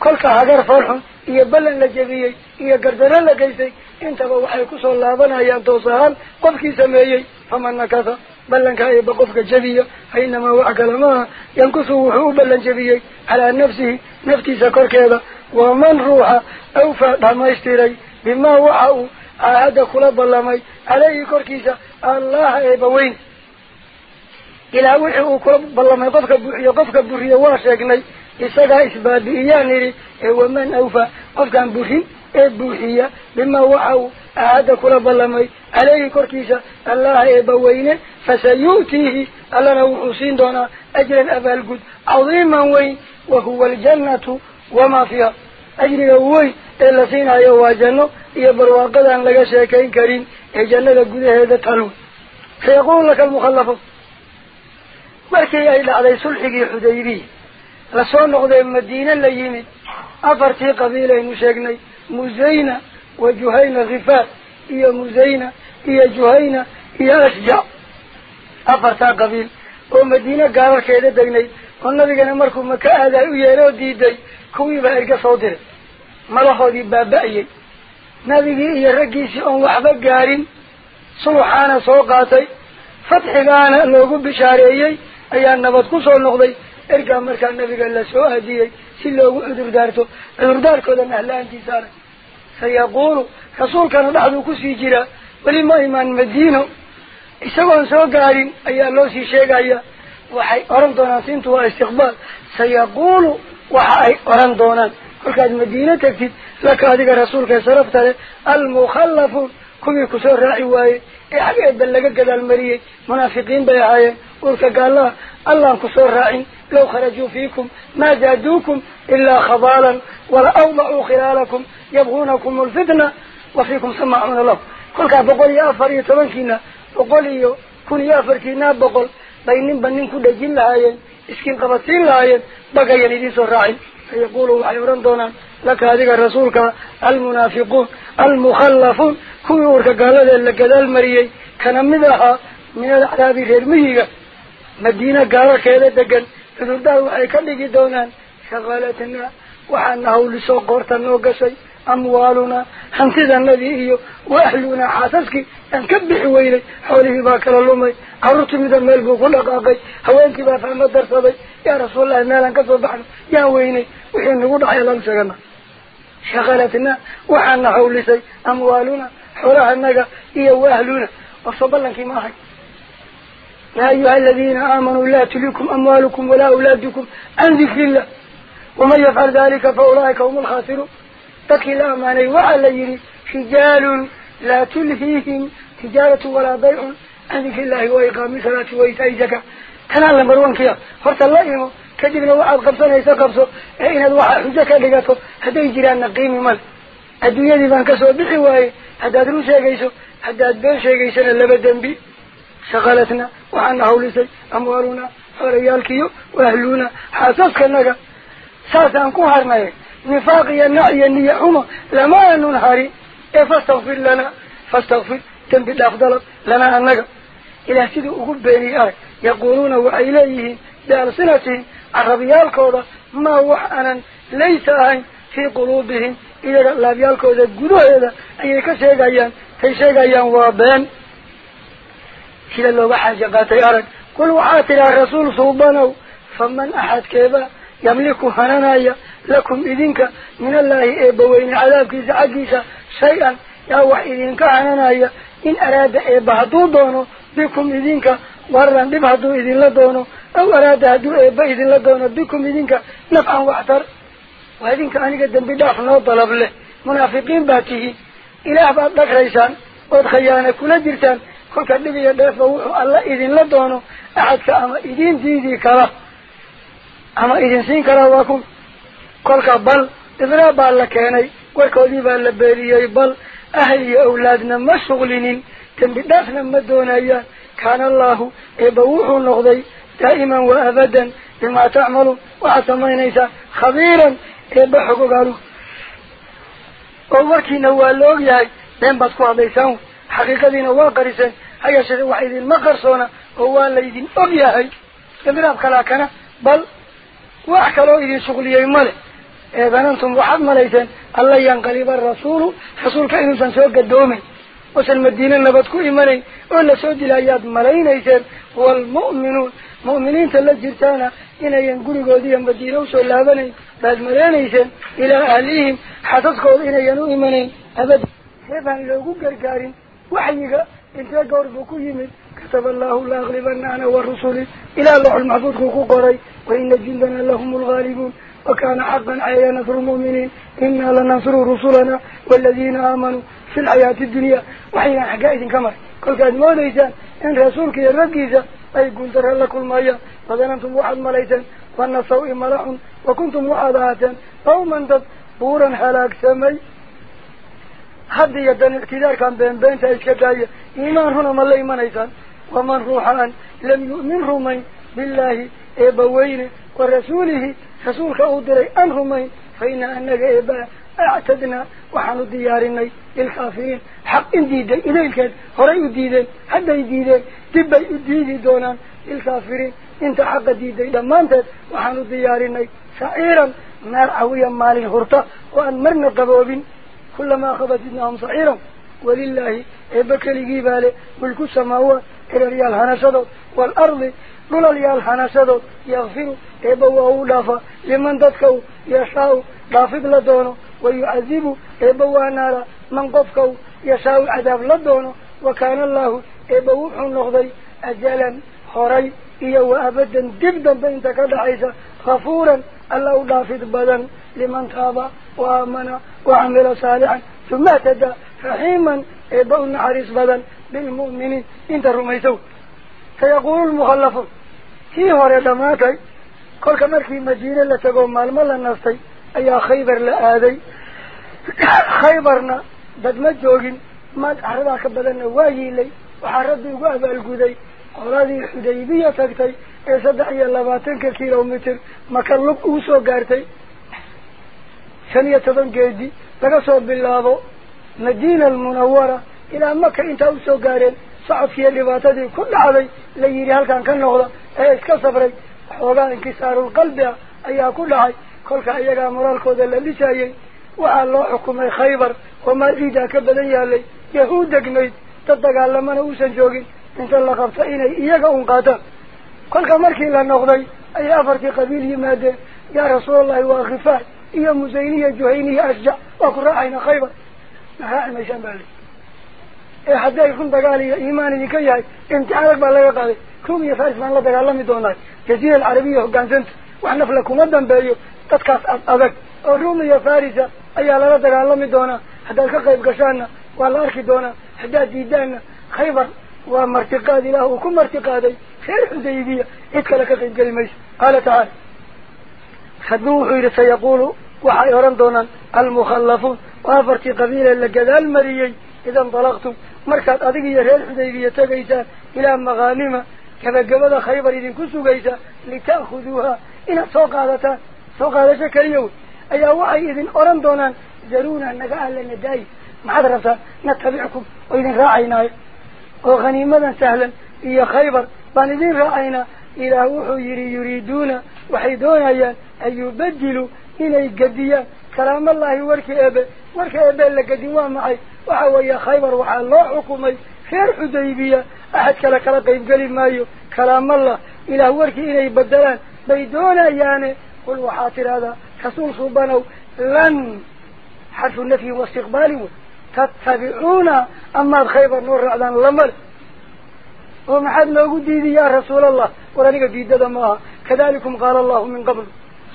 كلك حقر فالح إيا بلا لجبية إيا قردرا لكيسي انتبه وحاكوس الله بنا يانتو صهان قفق سميانا فمن نكثه بلنك أي بقفك جبية حينما وعك ما ينكسه وحو بلن جبية على نفسه نفتي سكر كذا ومن روح أوفى بما اشتري بما وعقه أعاد خلاب اللامي عليه كركيسة الله يبوين. إلى وحيه خلاب اللامي قفك بوحي قفك بوحي واشاقني إساقا إثبادي يعني إيه ومن أوفى. قفك بوحي. إبوحية بما وعوا أهدك رب اللمي عليه كركيسة الله إبوينه فسيؤتيه ألنا وحسين دونا أجل أبا القد عظيما وين وهو الجنة وما فيها أجل أبوي إلا سينا يوا جنة يبروا قد أن لك شاكين كريم أجل لقد هذا تلون سيقول لك المخلف مركي إلا علي سلحك حديبي رسول نقضي المدينة اللي يمد أفرتي قبيلة نشاقني musayna iyo juhayna iyo ashjac afartaa qabiil oo madiine gaararkeeda degnay oo nabigana markuu maka aaday u yeeloo diiday kuwiibaa erga soo diray madaxoodii baaba-ayey nabigii iyo raggiisii oon waxba gaarin suluxaana soo qaatay fatxigaana loogu bishaareeyey ayaa nabad ku soo noqday ergaa markaa nabiga la soo aadiyey si loogu cudur daarto cudurdaarkoodana ahla-aantiisa arag sayaquulu rasuulkana dhexduu kusii jiraa weli ma imaan madiino isagoon soo gaarin ayaa loo sii sheegaya waxay oran doonaan siintu waa istiqbaal sayaquulu waxa ay oran doonaan kolkaad madiine tegtid laka adiga rasuulka sarafta leh almukhallafuun kuwii kusoo raaci waayey ee xageedba laga gadaal mariyey munaafiqiin bay ahaayeen urka gaallaha allaan kusoo raacin law kharajuu fiikum إلا خبالا ولا أوضعوا خلالكم يبغونكم الفتنة. وفيكم سمعون الله كل كا بقول يا فريت منكنا بقول يو كن يا فركينا بقول. بين بنين كده جل عين إسكن قبسين عين بقى يعني يلدي سرعين فيقولوا عيوران دونا لك هذه الرسول المنافقون المخلفون. كل يورك قال لك ذا المريي. كان منها من العذاب غير مهيجة مدينة قال كيلة دقن. فنردال وحي كان لكي دونان شغالتنا وحنه لسو قرطان وقسي أموالنا. حنتذا النبي إيو وأهلنا حاسسك أنكبح ويلي. حوله باك للومي عرط من الملب وغلق أقاي هوانك بافهم الدرس أبي يا رسول الله إنا لنك بحر. يا ويني. وحن وضع يلمسكنا شغالتنا وحنه لسي أموالنا. حوله النجا إيو أهلنا وصبر لنك ماهي يا أيها الذين آمنوا لا تليكم أموالكم ولا أولادكم أنذف لله ومن يفعل ذلك فأولئك هم الخاسرون. تكلا ماني وعلى يري حجال لا تلهيهم تجارة ولا بيع أنك الله وإقام صلاة وإتائزك كان الله مروان كيا. فرت الله إيمو كذب نوعا قبصنا إيسا قبصو إينا دوحا حجك لقاتو هدا يجري أن قيم مال. الدنيا دي فانكسو بحواي هدا دروسها قيسو هدا دبنشا اللي بدن بي. سغالتنا وعن حولي سي. أموارنا ورياالكيو وأهلونا. حاسس كنك ساسا كهرناي نفاقي النعي النية عمى لما ننهاري إيه فاستغفر لنا. فاستغفر. تنبت أفضل لنا أنك. إلى سيد أقوب بني آي آه. يقولون وإليه دارسنته عربي الكورة ما هو أنا. ليس آي. في قلوبهم. إلى العربي الكورة قدوا هذا أي شيء أيان كشيك أيان وابان كلا لو بحاجة قاتي أرد. قلوا عاتل على رسول صوبانه فمن أحد كيبه يملك حنانايا لكم إذنك من الله إبا وإن عذابك زعجيسا شيئا. يا وحي إذنك حنانا إن أراد إبا هدو دونه بكم إذنك وران بمهدو إذن لدونه أو أراد هدو إبا إذن لدونه بكم إذنك نفعا واحتر. وإذنك أنا قدم بداخل نطلب له. منافقين باته إلى أحباب دك ريسان. ودخيانا كل جرسان كل كدب يدفعه الله إذن لدونه أحدك أما إذن ديدي كرة. أما إجنسين كراواكم كل بل إذن بال لكيني وكودي بال لبيريي بل أهلي أولادنا ما شغلينين كان بدافنا مدونايا كان الله إبوحوا النغضي دائما وأبدا بما تعملوا وعثمينيسا خبيرا إبحقوا قالوا أولاكي نوالوغي هاي لن بطقوا عبيسان حقيقة نواقرسا هيا شد وحيد المقرصونا هو الذي أبيا هاي إذن بكلاكنا بل wax kaloo idin shuqliyey male ee danantum waxaad malayseen alla yanqaliba rasuulu rasuulka inuusan soo gadoomayn oosan madiine nabad ku imanayn oo lasoo dila ayaad malaynayseen waalmu'minuun mu'miniinta la jirtaana inayan gurigoodiiyo madiine usoo laabanayn baad malaynayseen ilaa ahlihim xasaskooda inayan u imanayn abad seebaan loogu gargaarin waxyiga إنتي قور بكو يمد كتب الله لأغلبنا أنا والرسولي إلى الله المحفوظ خوكو قري وإن جندنا لهم الغالبون وكان حقا عيا نصر المؤمنين إنا لننصر رسلنا والذين آمنوا في الحياة الدنيا. وحين حقائد كما قل كان ما ليسا إن رسولك يرقيسا أي قلت رأى المايا فظننتم واحد ما ليسا فأن الصوء ملح وكنتم أو قوما تطورا حلاك سمي حدي يدن الكذار كان بين بين إيش كذاية إيمان هنا ملا إيمان إنسان ومن روحان لم يؤمن رومين بالله إبوين ورسوله. رسول كأودري أن رومين فإن أن جيبا أعتدنا. وحن ديارنا الكافرين حق جديد إذا الكذب هري جديد حد جديد تبى جديد دونا الكافرين إنت حق جديد إذا ما أنت. وحن ديارنا سائرا نار عويا مال الهرطة وأن مرنا قبوبين كلما أخذت إذنهم صعيرا ولله إبك لقبال ملك السماوة إلى ريال حنسدو والأرض للا ريال حنسدو يغفر إبو أولاف لمن تدكو يشاو لافق لدونه ويعذب إبو نارا من قفكو يشاو عذاب لدونه وكان الله إبو حن نخضي أجلا حري إيا وأبدا دبدا بإنتك دعيسا غفورا الله لافق بدا uma htadaa raxiiman eebba u naxariis badan bilmu'miniin inta rumaysow sayaquulu lmukhallafuun kii hore dhammaatay kolka markii madiine la tegoo maalmo la nastay ayaa khaybar la aaday khaybarna dad ma joogin maad caradaa ka badanna waa yiilay waxaa rabbi ugu abaalguday qoladii xudaybiya tagtay ee saddex iyo labaatanka kilomitr maka lug ugu soo gaartay almunawara ilaa maka intaa usoo gaareen socodkiiyo dhibaatadii ku dhacday la yidhi halkan ka noqda ee iska sabray xoogaa inkisaarulqalbi ah ayaa ku dhacay kolka iyagaa moraalkooda la dhisayay waxaa loo xukumay khaybar oo maal ciidaa ka badan yaalay yahuud degnayd dad dagaalamana uusan joogin inta la qabta inay iyaga un qaataan kolka markii la noqday ayay afartii qabiil yimaadeen yaa rasuulallahi waa khifaar يا مزينية جهينية أشجع. وقل رأينا خيبر. نحا ما يشان بالي إيه حدا يكون بقالي إيماني كيهاي امتعالك بالله يقالي كوم يفارس من الله بقال الله مدوناك جزيرة العربية وقان زنت. وحنا فلكو مدن بايو تتكاس أبك. الرومي يفارس أيها الله بقال الله مدونا حدا كقيب قشانا والله أركي دونا حدا ديدان خيبر ومرتقاد له. وكم مرتقادي؟ خير حزيبية. إتكالك قيب قريميش قال تعالي خدوه خذوه سيقول وحيران دونا المخلف وافرت قبيلة لقد المريي إذا انطلقتم مركز أدقية ريح ديبية تقيسا إلى مغانمة. كما قبل خيبر إذن كسو قيسا لتأخذوها. إلى سوق هذا سوق هذا شكل يوم أي وعي إذن أران دونا زرونا نقع لنا داي ما نتبعكم وإذن رأينا. وغنيمة سهلا. إيا خيبر بان إذن رأينا. إلى وحو يريدون وحيدون أيان أن يبدلوا إلي قديا كلام الله وركي أبا ورك أبا لك دواء معي وحو يا خيبر وحا الله حكومي. خير حديبية. أحد كلا كلك لقيم قليم مايو. كلام الله. إلى وركي إلي بدلان. بيدون أيان قل وحاطر هذا. كسول صوبانو. لن حرف النفي واستقباله تتبعون أما الخيبر نور رعدان لمر. ومحد نقول دي يا رسول الله. قرانك ديدة ما. كذلكم قال الله من قبل.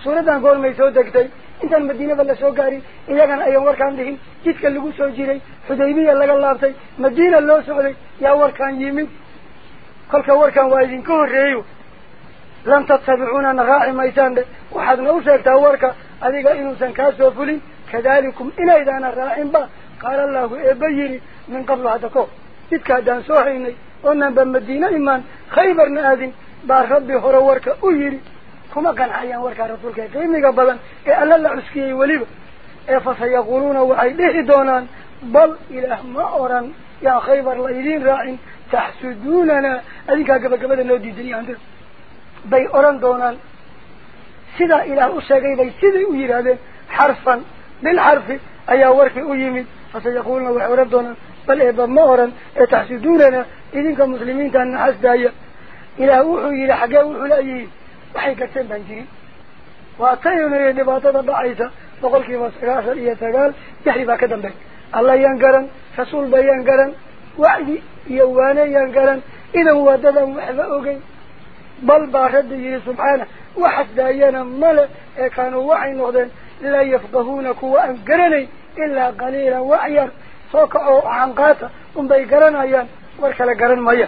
سورة قول ما يسودك تي المدينة مدينة بلا سوكاري. إذا كان أي أمور كان دهين جيتك اللي قو سوجيري. حديبية لك الله تي مدينة الله سوكاري. يا أمور عن يمين. قلك أمور كان وايدين كور ريو. لم تتبعونا نغاعي ميسان ده. وحد نوسك تأمورك أذيك إنو سنكاس وفولي كذلكم إنا إذا نرائم با. قال الله إيه إبيري من قبل هذا كور جيتك أدان سوحيني. ونبا مدينة إيمان. خيبرنا أذين بار ربي هو ورك أجري كما كان حيا ورك رسول كريم قبلا إلا العسكي وليب فسيقولون وعيده دونان بل إلى مأورا يا خيبر ليدين راعين تحسدوننا أذيك قبل قبل أنه دي دنيا عندك بي أوران دونان سيدا إلى أساقي بي سيدا أجير هذا حرفا بالحرف أي ورك أجيمي فسيقولون وعيده دونان بل إبا مأورا تحسدوننا إذنك مسلمين تنحس دايا إلى وحي إلى حقا وحي لأيه وحي كتن بانجي وأطيون إلى النباطة ضعيفة وقل كيما سكاسا إيا تقال يحرفا كتن بك الله ينقرا فصول بي ينقرا يوانا ينقرا إذا هو دادا وحفا أوكي. بل باخد يلي سبحانه. وحد داينا ملا كانوا وعي نغدا لا يفقهون كوا أنقرني إلا قليلا وعير فوق أو عنقاتا ومبي قرن أيان. وركلا قرن مياه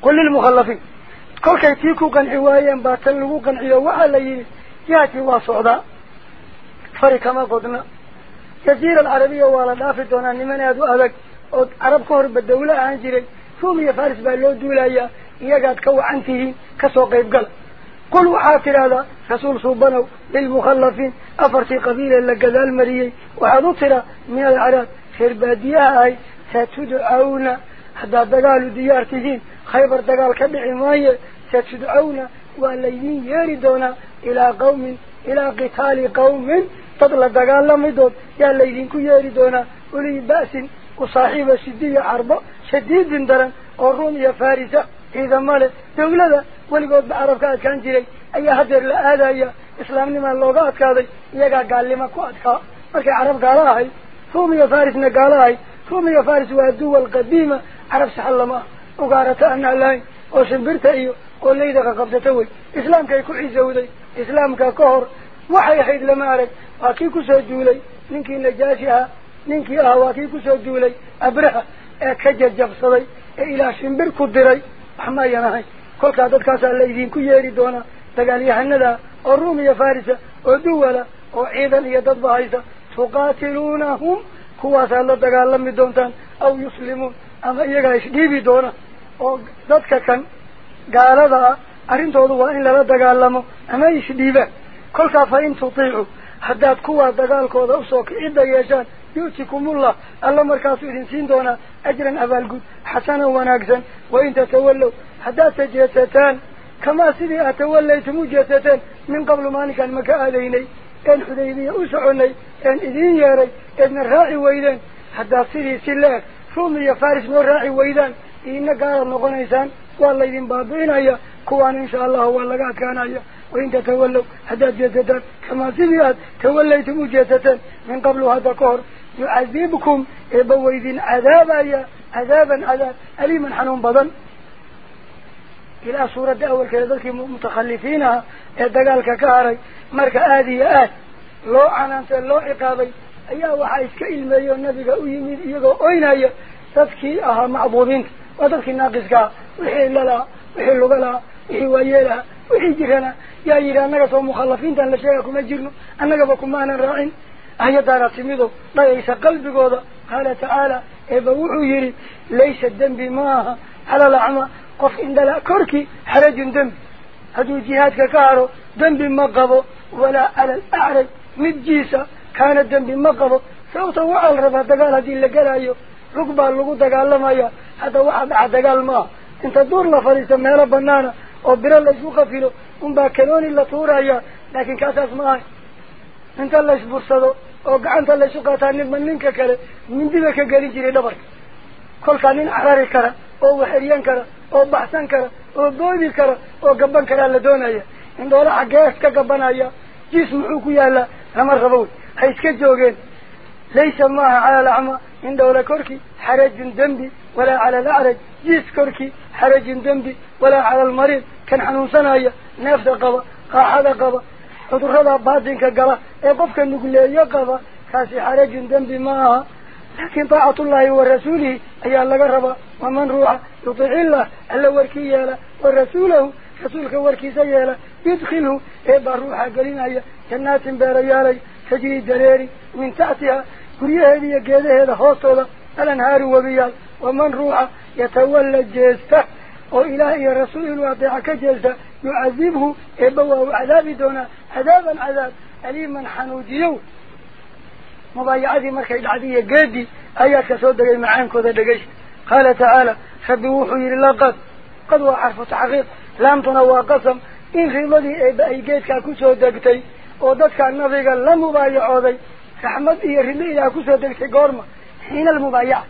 كل المخلفين. كل كيتيكو كان حوايا باتلو كان حيوا علي ياتي واصعدا فري كما قدنا. كثير العربية والا دافت دونا نمان يدو أبك. عرب كهر بالدولة عنجري ثم يا فارس بالله دولايا يجد كو عنته كسوق يبقل قل. عاطر هذا رسول صوبانو للمخلفين. أفرتي قبيلة لقذال مريي. وعضو من العرب. خير البادية هاي ستدعون هذا دقال ديارتهين خيبر دقال كبعي ماي ستدعون والليين يردون إلى قوم إلى قتال قوم. تطلع دقال لمدود يا الليين كو يردون أولي بأس وصاحب شدية عربة شديد درن والروم يا فارسة إذا ماله دولة. ولقود بعرف كاد كان جري أي هدر لآذا يا إسلام لما اللوغات كادي يقا قال لما أدكا مركي عرب روم يا فارسنا قالها هاي روم يا فارس والدول القديمة سحلما. وقارت أن الله وسنبرت إيو قول لي دقا قبضتوي إسلام كي كعي زودي إسلام كهر وحي حيد لما أرد وكي كسو جولي ننكي نجاشها ninkii ahaa waa kii kusoo duulay abraha ee ka jajabsaday ee ilaa shimbir ku diray wax ma ayan ahayn kolkaa dadkaasaa laydinku yeeri doonaa dagaalyahanada oo ruum iyo farisa oo duwala oo ciidan iyo dadba haysa tuqaatiluunahum kuwaasaad la dagaalami doontaan aw yuslimuun ama iyagaa isdhiibi doona oo dadka kan gaalada ah arrintoodu waa in lala dagaalamo ama isdhiibaan kolkaa fa in tutiicu haddaad kuwaa dagaalkooda usoo kicidda yeeshaan. يؤتكم الله الله إذن سين دونا أجرا أبالقود حسنا وناقزا وإن تتولوا حتى تجيستان كما سيدي أتوليتم جيستان من قبل ما كان مكا آليني إن حديبية أسعني إن إذين ياري إذن الراعي ويدان حتى سيدي سلاك رومي فارس من الراعي ويدان إن قال نغنيسان والله إذن بابين أيا كوان إن شاء الله هو اللقات كان أيا وإن تتولوا حتى جيستان كما سيدي توليتم جيستان من قبل هذا كهر يعذبكم إبويذين عذابا عذابا عذاب أليما حنون بضن. إلى سورة أول كذلك ذلك متخلفينها يدقالك كهري مرك آدي آد لو عنانت لو عقابي أيها وحايس كإلمي والنبي أيمين إيقو أين تذكي أها معبودين وتذكي ناقصك وحي للا وحي لغلا وحي ويلا وحي جرنا يا إيرا أنك سوى مخلفين تان لشيئكم أجرنا أنك بكم معنا راعين ayadaana timido dhagaysa qalbigooda qaala tacaala eeba wuxuu yidhi laysa dembi maaha cala alacma qof indhala korkii xarajun dembi hadduu jihaadka ka haro dembi ma qabo walaa cala alacraj midjiisa kaana dembi ma qabo sababta waxaa la rabaa dagaal haddii la gelayo rug baa lagu dagaalamaya hadda waxaa dhaca dagaal maaha inta duur la fadhiisto meelo banaana oo biro laysku qafilo unbaa kanooni la tuuraya laakiin kaasaas ma ahay inta la isbursado oo gacanta laysu qaataa ninba ninka kale mindiba ka gelin jiray dhabarka kolkaa nin carari kara oo waxeryan kara oo baxsan kara oo boodi kara oo gaban karaa la doonaya indhoola xaggees ka gabanaya jiis muxuu ku yaalaa lama rabo wey ha iska joogeen laysa maaha cala alacma إن دولة كركي حرج ذنبي ولا على الأعرج. جيس كركي حرج ذنبي ولا على المريض. كان حنون صنايا نفس قضى قاعدة قضى ودخل الله بعضين كقضى يقفك نقول له يا قضى كاسي حرج ذنبي معها. لكن طاعة الله ورسوله أي الله قربا ومن روح يطيع الله. ألا وركي يالا ورسوله رسولك وركي سيالا يدخله إيبا روحا قلين أي جنات باريالي تجري دريري من تحتها hoostooda alanhaaru webiyaal waman ruuxa yatawalla jeesta oo ilaah iyo rasuul inuu adeeca ka jeesta يعذبه. إبوا وعذابي دونا عذابا عذاب. أليما حنوجيو. مضايعاتي قادي آيات كسود دقي معين كذا دقيش قال تعالى خبوحوا إلى قد قد وحرف تحقيق. لم تنوى قسم. إن مضي أي قيد فحمد إيه رمي إلى كوسو دقتي قورما حين المبايع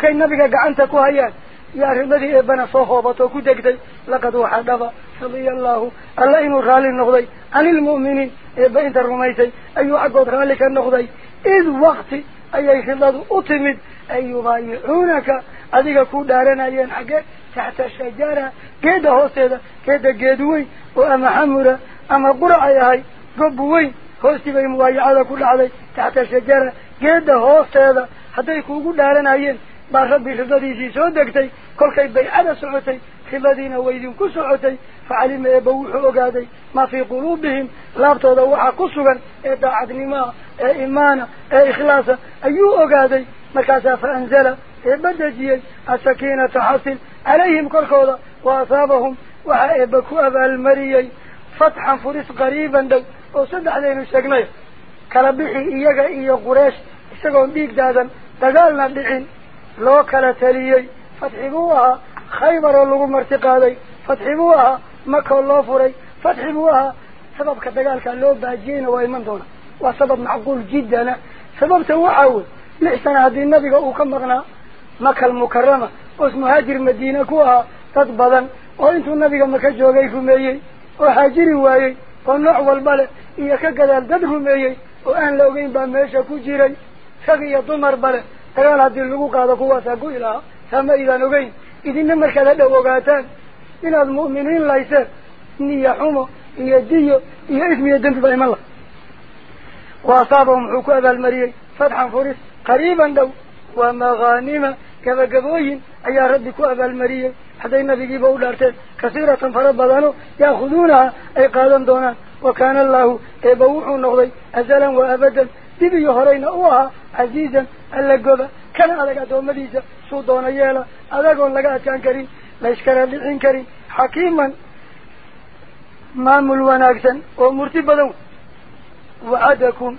كي النبي قعنت كوهيان يا رمضي إبنا صوخوبة وكدقتي لقد وحدفا رضي الله ألا إنه رالي النغضي عن المؤمنين إبا إنت الرميتي أي عقود رالك النغضي إذ وقت أي خلاد أطمد أي يبايعونك أذيك كودارنا ينحق تحت الشجرة كيدا هوستيدا كيدا قيدوي وأما حمرة أما قرع يهي قبوي هوستي هوستي بي مبايعة كل عدي تحت الشجرة قيدة هوست هذا حتى يكون قد لها نايين بارخد بخلطي في سودكتي كل كيب بي على سعوتي خلطين ويدين كسعوتي فعلم يبوحوا قادي ما في قلوبهم لابتو دوحا قصوا أيضا عدنما ايمانا اي اخلاصا ايو قادي مكاسا فانزل ايبادة جيه السكينة تحصل عليهم كركوضة واثابهم وحا ايبكوا ابا المريي فتحا فرس قريبا دو وصدح لين شقني كلا بحي إيجا إيجا قريش إساقون ديك دادا دقالنا دعين لو كلا تليي فتحبوها خيبر اللغو مرتقادي فتحبوها مكة الله فري فتحبوها سبب كدقال كان لو باجين وإيمان دونا وسبب معقول جدا سبب توعاول لحسنا هذه النبي وكم مغنى مكة المكرمة اسمه ونوع والبلع إيا كقدال دد فميي وأن لو قين باميشا كجيري سقيا دمر بلع تقال هذه اللغو قادة كواسا قويلها سما إذا نقين إذن نمر كذا دوغاتان إن المؤمنين ليسان نية حمى إيا ديو إيا اسم يدنت بهم الله. وأصابهم حكوة المريء فتحا فرس قريبا دو. ومغانم كذا قبوين أي ردك أبا المريء. حتى النبي ودارتين كثيرة فربضانو يأخذونها أي قادا دونا. وكان الله يبوح النغضي أزلا وأبدا. دبي يهرين أوها عزيزا اللقبة كان على قدوم مديسة سودونا يالا. أدقون لقاء كان كريم. لا يشكر اللحين كريم. حكيما. مامل وناكسا ومرتبا وعدكم.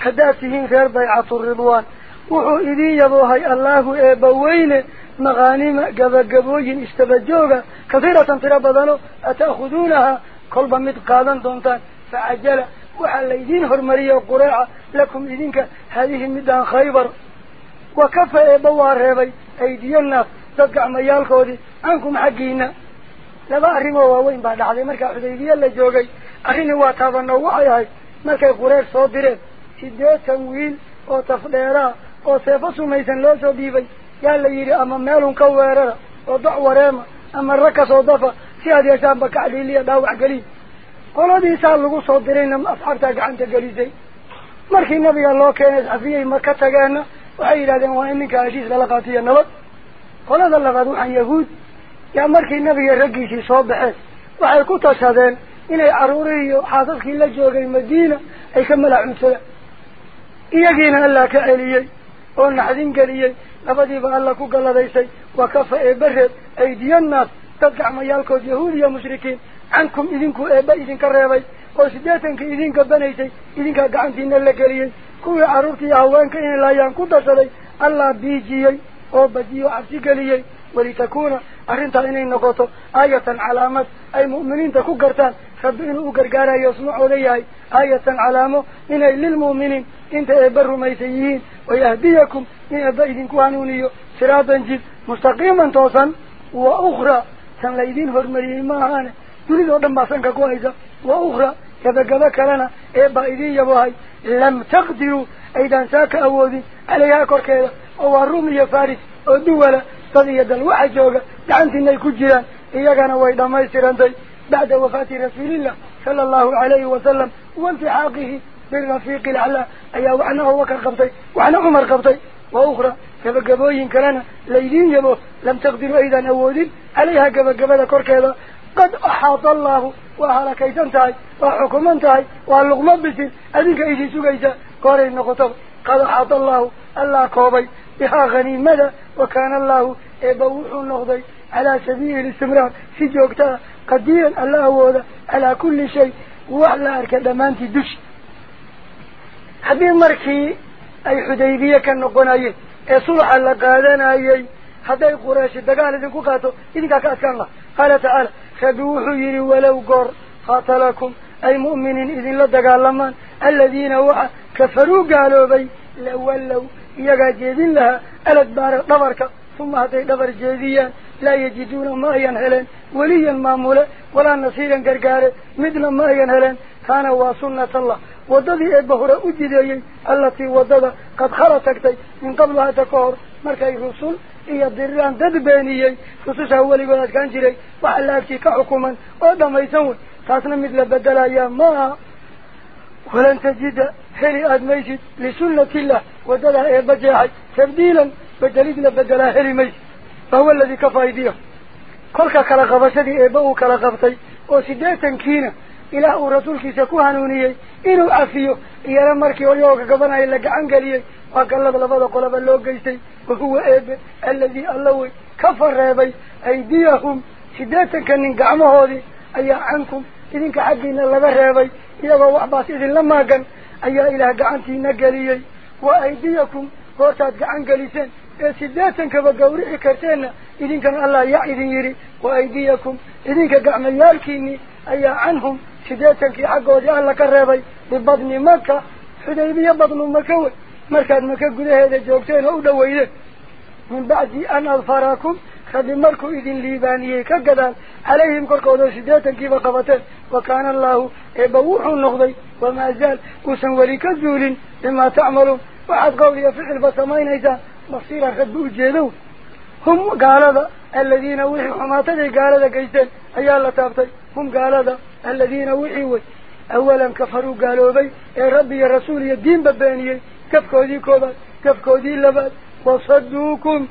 حداتهم غير بيعة الرضوان. وحو إذين يضوهي الله إيبوين مغانم قبقبوين استبجوغا. كثيرة تربضانو أتأخذونها. كل مد قادا دونتان فعجل. وحل إذين هرمرية وقراعة لكم إذينك هذه مدان خيبر. وكفى إيبوار ريبي أيدي الناس تدقع ميالكودي عنكم حقينا. laba arrimoo waaweyn baa dhacday markaa xudaybiye la joogay arrini waa taabano waxay ahayd markay qureer soo direen siddeetan wiil oo tafdheeraa oo doc wareema ama rag ka soo dafa si aad yeeshaanba kacdhiiliya dhaawac geliya qoladiisaa lagu soo dirayna asxaabtaa gacanta gelisay markii nabiga loo keenay isxafiyey ma ka tageenna waxay yidhahdeen waa in ninka heshiis lala qaatiyo nabad qolada labaad waxaan yahuud yaa markii nabiga raggiisii soo baxeen waxay ku tashadeen inay carruurihii iyo xaasaskii la joogay madiina ay ka malacunsadaan iyagiina allaa ka celiyey oo naxdin geliyey لبدي بألك قل ذي شيء وكفى إبرد إيه أيدي الناس تدع ميالكود يهود يا مشركين عنكم إيه إذنك إبا إذنك الرابي وشديتنك إذنك بني شيء إذنك قعنتين اللقليين كوي عرورك يا هوانك إن لا ينكود شلي الله بيجي أو بديو عرشيك لي ولتكون أرنت إني النقطة آية علامة أي مؤمنين تكو قرتان خبئنه قرقارا يصنعوا لي آية علامة إني للمؤمنين إنت إبر ميسيين ويهديكم إن أبئذين كوانوني سراطا جد مستقيما توصا وأخرى سن ليدين هرمريين معانا تريد أدن باسنك كويسا وأخرى كذا كذا كلنا. إبئذين يبوهي لم تقدروا. أيضا ساك أوذي. عليها كوركيدا أو الرومي فارس. أو دولة صدي دل دعنتي إني كجيران. إيانا ويدا ما يصيرانتي بعد وفاة رسول الله صلى الله عليه وسلم. وانتحاقه بالرفيق الأعلى أي وحنا هو كقبطي وحنا عمر قبطي وأخرى كبقبوين كلنا ليدين يبو لم تقدروا أيضا أودين عليها كبقبدا كوركيدا قد أحاط الله وهلا كيسان وحكمان تاي واللغمان بسين أذنك إيجي سوغيسا كوري النقطة قد أحاط الله الله كوبي. بها غنيمة وكان الله يبوح النهضي على سبيل الاستمرار. في جوكتا قديرا الله وذا على كل شيء. وعلى أركدمانتي دش. حبيب مركي أي حديبية كان نقنايه صلح لقادنا أي هذا قريش دقال إذن كوكاتو إذن كاكاسكان الله قال تعالى فبوحوا يري ولو قر قاتلكم أي مؤمنين إذن لدقال لما الذين وحا كفروا قالوا بي لولوا iyagaa jeedin lahaa aladbaara dhabarka uma hadday dhabar jeediyaan laa yajiduuna ma ayan heleen weliyan maamule walaa nasiiran gargaare midna ma ayan heleen kaana waa sunnat allah وددي البهرة أجدي التي وددها قد خرطت من قبلها تكور مركي رسول هي الدريان ددباني خصوصا هو اللي لبنات كانجري وحلاكي كحكوما. وده ما يسون فاسنا مثل بدل يا ما. ولن تجد هلي أدميشد لسنة الله. وددها البجاحي تبديلا بدليد لبدل هلي ميش فهو الذي كفايديه كل كالغبسدي إباو كالغبطي وسداتا كينا. إلى رسولك سكوها نونيي إنو عفيو إيرا مركي ويوك قبنا إلا قعن قليي وقلب لبدا قلب اللوك قيستي وهو إيه الذي الله كفر ريبي أيديهم سداتا كان قعمه هذي أي عنكم laga reebay iyagoo waxbaas idinla maagan ayaa ilaah gacantiina geliyey wa aydiyakum goortaad gacan geliseen ee siddeetankaba gawrici karteenna idinkana allah yaa idin yidhi wa aydiyakum idinka gacmayaalkiinii ayaa canhum سديتا كي حقو دي أهلا كرابي ببطن مكة حديبية بطن مكة مركات مكة قده هذا جوكتين أو دويده من بعد أن الفراكم خدي مركو إذن ليبانيه كقدان عليهم كوركو دو سديتا كي بقبطه وكان الله إبوح النقضي وما زال وسنولي كذول لما تعملوا وعد قولي فعل بطمين إذا مصيرا خدوه جيدو هم قالوا الذين وحي حماته هذا قيسان أي الله تابتي. هم قال هذا الذين وحيوه أولا كفروا قالوا بي. يا ربي يا رسول يا الدين ببانيه كف كودي كوبات؟ كف كودي اللبات وصدوكم.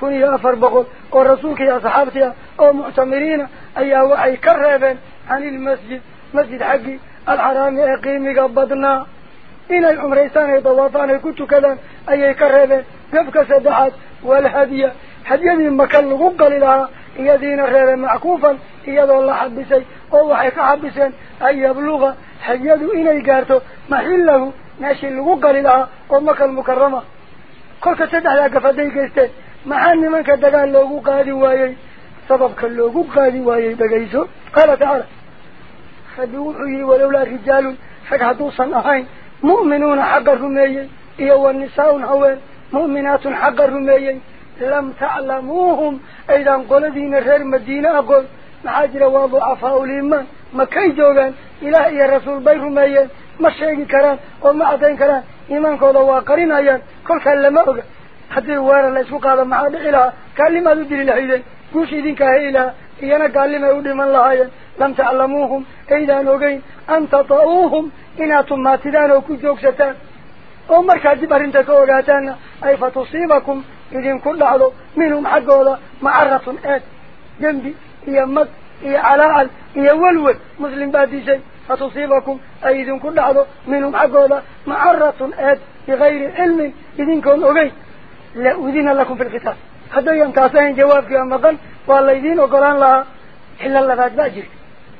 كوني أفر بغل ورسولك يا صحابتي أو معتمرين. أي وحي كرابا عن المسجد. مسجد حقي. الحرام يقيمي قبضنا. إن العمريسان يضوافان كنت كذا. أي كرابا كف كسدحات والهدية. حديث من مكان لغوك لها يدين غير معكوفا يد الله حبسي أو حيك حبسي أي يبلغ حديث إنا يقارتو محل له ناشي لغوك لها ومكا المكرمة كلك سدح لك فديك استي محاني من دقان لغوك هذه وايي سببك لغوك هذه وايي بقيسو. قال تعالى فدوحي ولولا رجال فكهدو صنعين مؤمنون حق الرميين إيوان والنساء هو مؤمنات حق الرميين maxaa jira waa ducafaau liimaan makay joogaan ilaah iyo rasuul bay rumeeyeen ma sheegi karaan oo ma caddayn karaan iimaankooda waa qarinayaan kolkaa lama oga haddii weerar la isku qaado maxaa dhici lahaa gaalimaad u dili lahaydeen guusha idinkaa heli lahaa iyana gaalimay u dhiman lahaayeen lam taclamuuhum aydaan ogeyn an tata'uuhum inaad tumaatidaan oo ku joogsataan oo markaa dib arrinta ka ogaataanna ay fa tusiibakum xaggooda macaratun eed dembi iyo mag iyo calaacal iyo welwel muslim baa dishay fatusiibakum ay idinku dhacdo minhum xaggooda macaratun eed bigayri cilmin idinkoon ogeyn la udina lakum fi lkitaab haddayan taas ahayn jawaabkiia maqan waa laydiin ogolaan lahaa xilla labaad baa jirta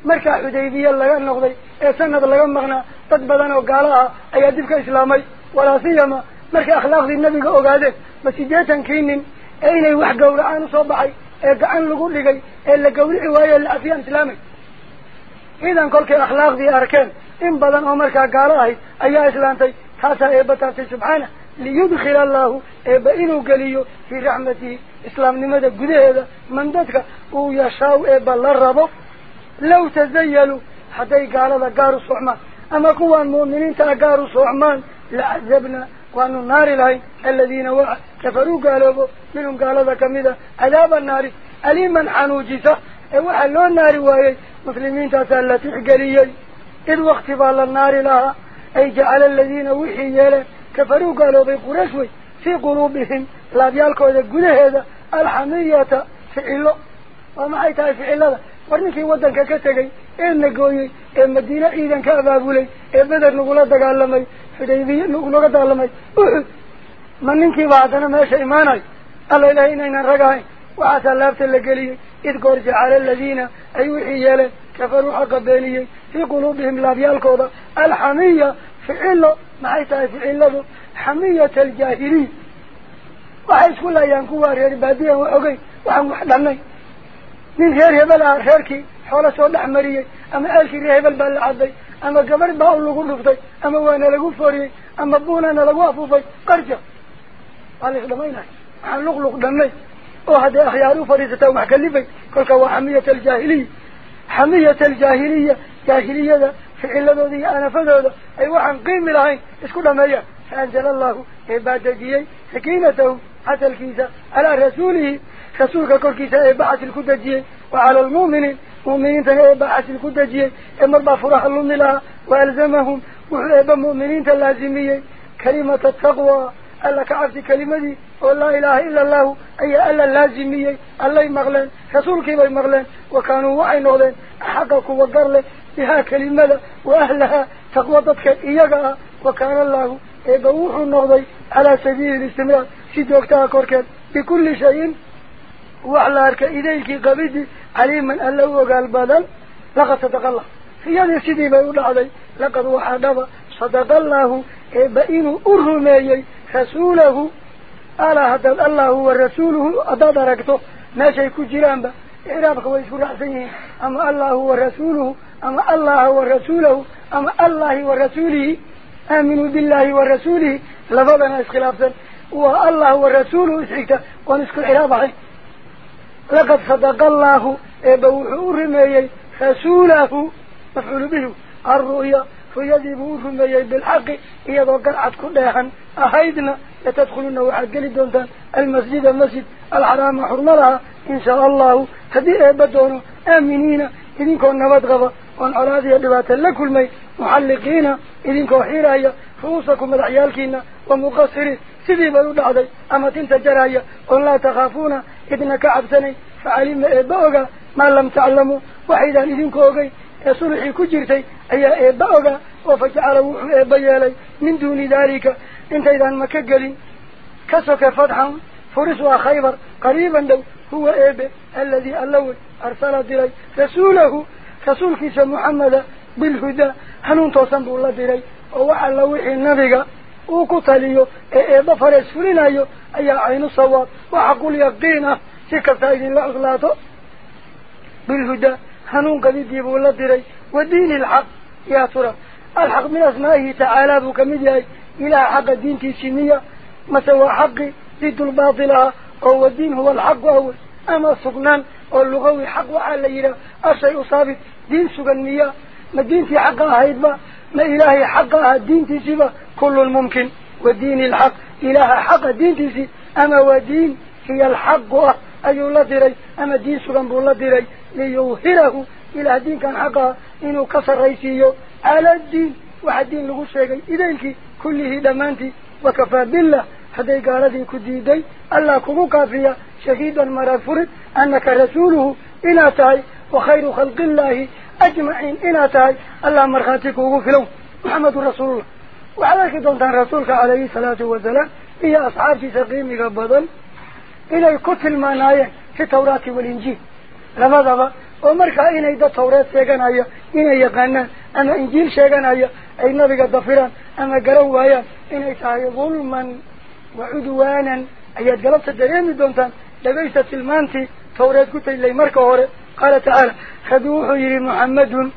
markaa xudaybiya laga noqday ee sanad laga maqnaa dad badan oo gaalo ah ayaa dib ka islaamay walaa siyama markay akhlaaqdii nabiga ogaadeen baxay ee gacan lagu dhigay ee la gawrici waayo la afiyaan islaamay ciidan kolkay akhlaaqdii arkeen in badan oo markaa gaalo ahayd ayaa islaantay taasaa eeba taabtay subxaana liyudkhila allahu eeba inuu geliyo fii raxmatihi islaamnimada gudaheeda man dadka uu yashaaw eeba la rabo law tazayalu hadday gaalada gaar u socmaan ama kuwaan mu'miniinta ah gaar u socmaan lacadabna waanu naari lahayn aladiina waa kafaruu gaaloobo minhum gaalada kamid a cadaaba naari aliman xanuujisa ee waxaa loo naari waayey muslimiintaasaa la tixgeliyey id wakti baa la naari lahaa ay jacala aladiina wixii yeeleen kafaruu gaaloobay quraysh wey fii quluubihim laabyaalkooda gudaheeda alxamiyata ficilo waa maxay tahay ficilada war ninkii waddanka ka tegay ee nagooyey ee madiine ciidan ka abaabulay ee beder nagula dagaalamay ninkiiba haddana meesha imaanayo alla ilahay inaynan rag ahayn waxaasaa laabta la geliyey id goor jacala aladiina ay wixii yeeleen kafaruu xaqa beeniyey fii quluubihim laabyaalkooda alxamiya ficilo maxay tahay ficiladu xamiyata aljaahiliya waxay isku laayaan kuwaa reer baadiyan wa ogeyn waxaan wax dhanay nin reer hebel ah reerkii xoolo soo dhex mariyey ama eelkii reer hebel baa la caday أما قبر باول لغو نفطي أما وأنا لغو فري أما بونا لغو أفوفي. قرجة. قال إخدا ميناي عن لغ لغ دمي وهذا أخياره فريزة ومحكلفي قلت هو حمية الجاهلية. حمية الجاهلية. جاهلية ذا. في حلة أنا فذا ذا. أي وحن قيم العين. اسكنا ميا فأنزل الله عبادة جيي سكينته حتى الكيسة. على رسوله. رسولك كل كيسة. إباعة الكودة وعلى المؤمنين. مؤمنين تهيوا بعث الكودة جيه أمر بفرح اللهم لها وألزمهم. وحبا مؤمنين تلازمية. كلمة التقوى. ألك عبد كلمة دي. والله إله إلا الله. أي ألا اللازمية الله مغلان رسولك مغلان وكانوا وعي نغلان حقك وقر له بها كلمة وأهلها تقوى ضدك. إيقا وكان الله يبوح وحو على سبيل الاستمرار. في دوقتها كوركات بكل شيء وعلى هرك إذيك قبيد عليما ألوه قال بدل لقد صدق الله. في هذا سيدي ما يقول علي لقد وحدف صدق الله إيه إبئين أرمي رسوله. على هذا الله ورسوله أداد ركته ما شيء كجيران إرابك إيه ويسكر عسيه أما الله ورسوله أما الله ورسوله أما الله ورسوله. آمنوا بالله ورسوله. لفضنا إسخلافا هو الله ورسوله إسعيك ونسكر إرابك لقد صدق الله إبوح رميي خسوله مفعول به الرؤيا الرؤية فيذبه رميي بالحق إذا قرأت كلهن أهيدنا لتدخلنا وحد قلدون دان المسجد المسجد الحرام حرمالها إن شاء الله. هذه إبادون آمنين إذن كون نبات غضا وأن عراضي أدبات لكل مي محلقين إذن كون حيرايا فوسكم العيالكين ومقصري سيدي بلود عدي أما تنتجرايا وأن لا تخافون ابن كعب عبسني فعلم إباؤك ما لم تعلمه. وحيدا إذنك كوغي سلحي كجرتي. أي إباؤك وفجعل وحي إبيالي من دون ذلك. إنت إذن مكجلي كسك فتحا فرس خيبر. قريبا دو هو إبا الذي ألوه أرسل دلي رسوله رسول كيس محمد بالهدى. هنون تصنبوا الله دلي ووعلا وحي النبي وكتليه إبا فرس فلنايه أي عين الصواب وحقول يقينا. سكتاج الأغلاط بالهدى. هنون قد يجيبوا لدري ودين الحق. يا ترى الحق من أسمائه تعالى بكمدي إلى حق الدين تيسينية ما سوى حقي؟ ضد الباطلة هو الدين هو الحق أو أما السقنان واللغوي اللغوي حق عليه أشيء صابت دين سقنية. ما الدين في حقها هيدبا ما إلهي حقها؟ الدين تيسيبا كل الممكن. ودين الحق. إله حق الدين تسي أما ودين هي الحق أه. أي الله دري أما دين سبحانه الله دري ليوهره إلى دين كان حقا. إنه كسر رئيسيه على الدين. وحد دين لغو الشيخي إذنك كله دمانتي. وكفى بالله. حتى قال ذي كدي دي الله كبو كافية. شهيدا مرافر أنك رسوله. إلى تاي. وخير خلق الله أجمعين. إنا تاي. الله مرخاتك وغفلو محمد رسول الله. وعليك دلدان رسولك عليه الصلاة والسلام. إيا أصحاب في سقيم ربضل إلى الكتل ما في التوراة والإنجيل. لماذا با ومركا إنا إذا التوراة سيغان أيا إنا يقنن أما إنجيل سيغان أيا أي نبي قدفران أما قروا أيا إنا إتعي ظلما وعدوانا. أيات قلبت الدريان دلدان لبيسة المانتي توراة قلت إلي مركا قال تعالى خذوه يري محمد.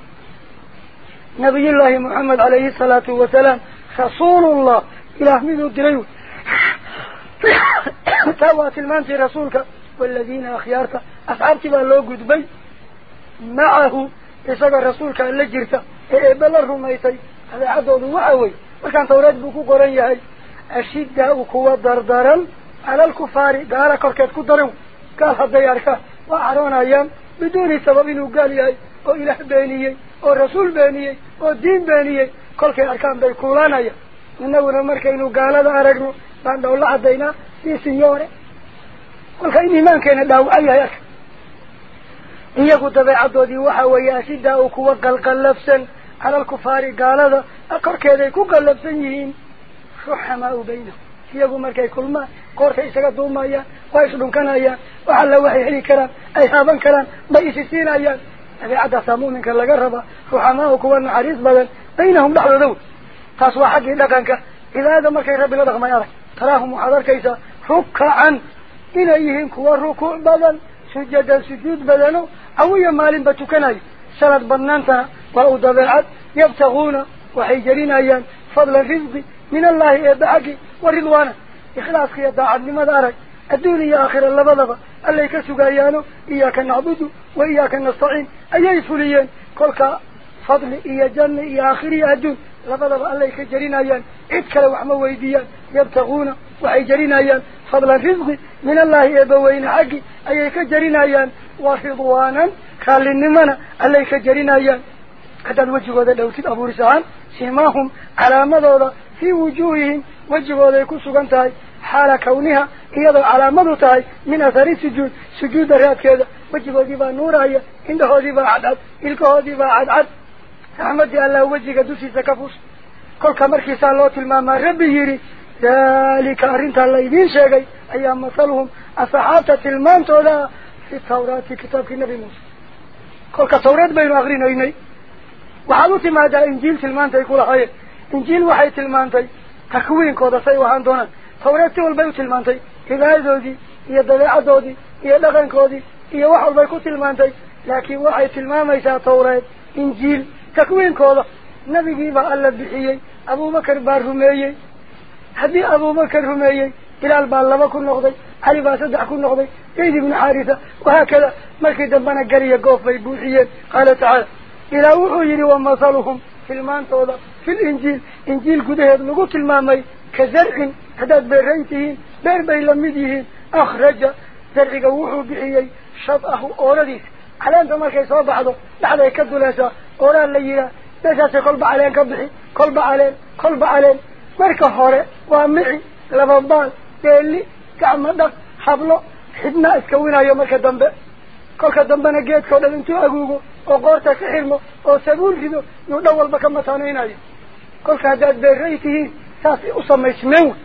نبي الله محمد عليه الصلاة والسلام. رسول الله. إله من الدريو توات المنسي رسولك والذين أخيارك. أفعبت بالله قدبي معه. إصدى رسولك اللي جرت. إيه، إيه، إبلره ميسي هذا عدد وعوي. وكان توراد بكو قرن يهي. أشد أكوة دردارا على الكفار دارا كركتك دروا قال هذا ياركا وعرون أيام. بدون سبب قال يهي. وإله بانيه ورسول بانيه ودين بانيه kolkay arkaan bay kuulanayaan inaguna markaynu gaalada aragno baan dhowla cadaynaa sii sinyoore kolka in iimaankeena dhaawaca yahay arka iyagu dabeecadoodii waxa weeye ashidaa-u kuwa qalqallafsan cala alkufaari gaalada korkeeday ku qallabsan yihiin ruxamaau baynahum iyagu markay kulmaan koortay isaga duumayaan waa isdhunkanayaan wax alla waxay heli karaan ay haaban karaan bay isi siinayaan dabeecadaasaa mu'minka laga rabaa ruxamaau kuwa naxariis badan بينهم بعض ذو قاس واحد إذا كانك إلى هذا ما كان ربي لا ضغم يارك. تراهم حضر كيسا. ركعا. إليهم كوا ركوع بدن. سجد سجود بدنه. أو يمال بتكناي سند بنانتا. وأودا بعد يبتغون. وحيجرين أيام. فضل الرزق. من الله يدعك ورضوانا إخلاص يا داعد لما دارك. الدنيا يا آخر الله بلغة اللي كسوك أيانه. إياك نعبد. وإياك نستعين. أي فليين كلك فضل إيا جنة إيا آخرية لقد لفضل الله يجرين أيان. إذك لو أحمى يبتغون وحيجرين أيان. فضل رزق من الله يبوين حقي. أي يجرين أيان. وحضوانا قال النمنا. الله يجرين أيان. هذا الوجه هذا لو كنت أبو رسعان سيماهم على مدر في وجوههم. وجه هذا يكون سقنتاي حال كونها. إيضا على مدرتاي من أثر السجود. سجود رات كذا وجه هذا نور أيان عند هذه بعد عدد. إلك هذه عدد. رحمتي الله وجهك دوشي زكفوش كل كمركي سالوت الماما ربي يري. ذلك أرنت الله يبين شيئا أيام مثلهم. أفحاتة المانتولا في التوراة كتاب النبي موسى. كل كتوراة بين أغرين أيني. وحالوتي ماذا إنجيل تلمانتا يقول حي إنجيل وحي تلمانتا تكوين كودا سيوهان دونا. توراة والبيو تلمانتا إذا دودي يا دلاء دودي يا لغن كودي. يا هي وحو البيكو تلمانتا لكن وحي تلمانتا توراة إنجيل. Bixiyey abubakar baa rumeeyey haddii abubakar rumeeyey bilaal baa laba ku noqday cali baa saddex ku noqday zayd ibnu xaarisa wahaakada markii dambena gariya goof bay buuxiyeen qaala tacaala ilaa wuxuu yidhi wamasaluhum tilmaantooda fi linjiil injiil gudaheed lagu tilmaamay ka zarcin haddaad beerayn tihiin beer bay lamid yihiin akhraja zarciga wuxuu bixiyey shadahu ooradiisa la yihaa meeshaasay kolba caleen ka bixi kolba caleen kolba caleen marka hore waa mici laba baal deeli gacmo dhaq hablo xidnaa iska winayo marka dambe kolka dambena geedkao dhan intuu aguugo oo qoorta ka xirmo oo sabuul rido yuu dhan walba ka mataanaynayo kolka haddaad beeray tihiin saasay u samaysmeen wey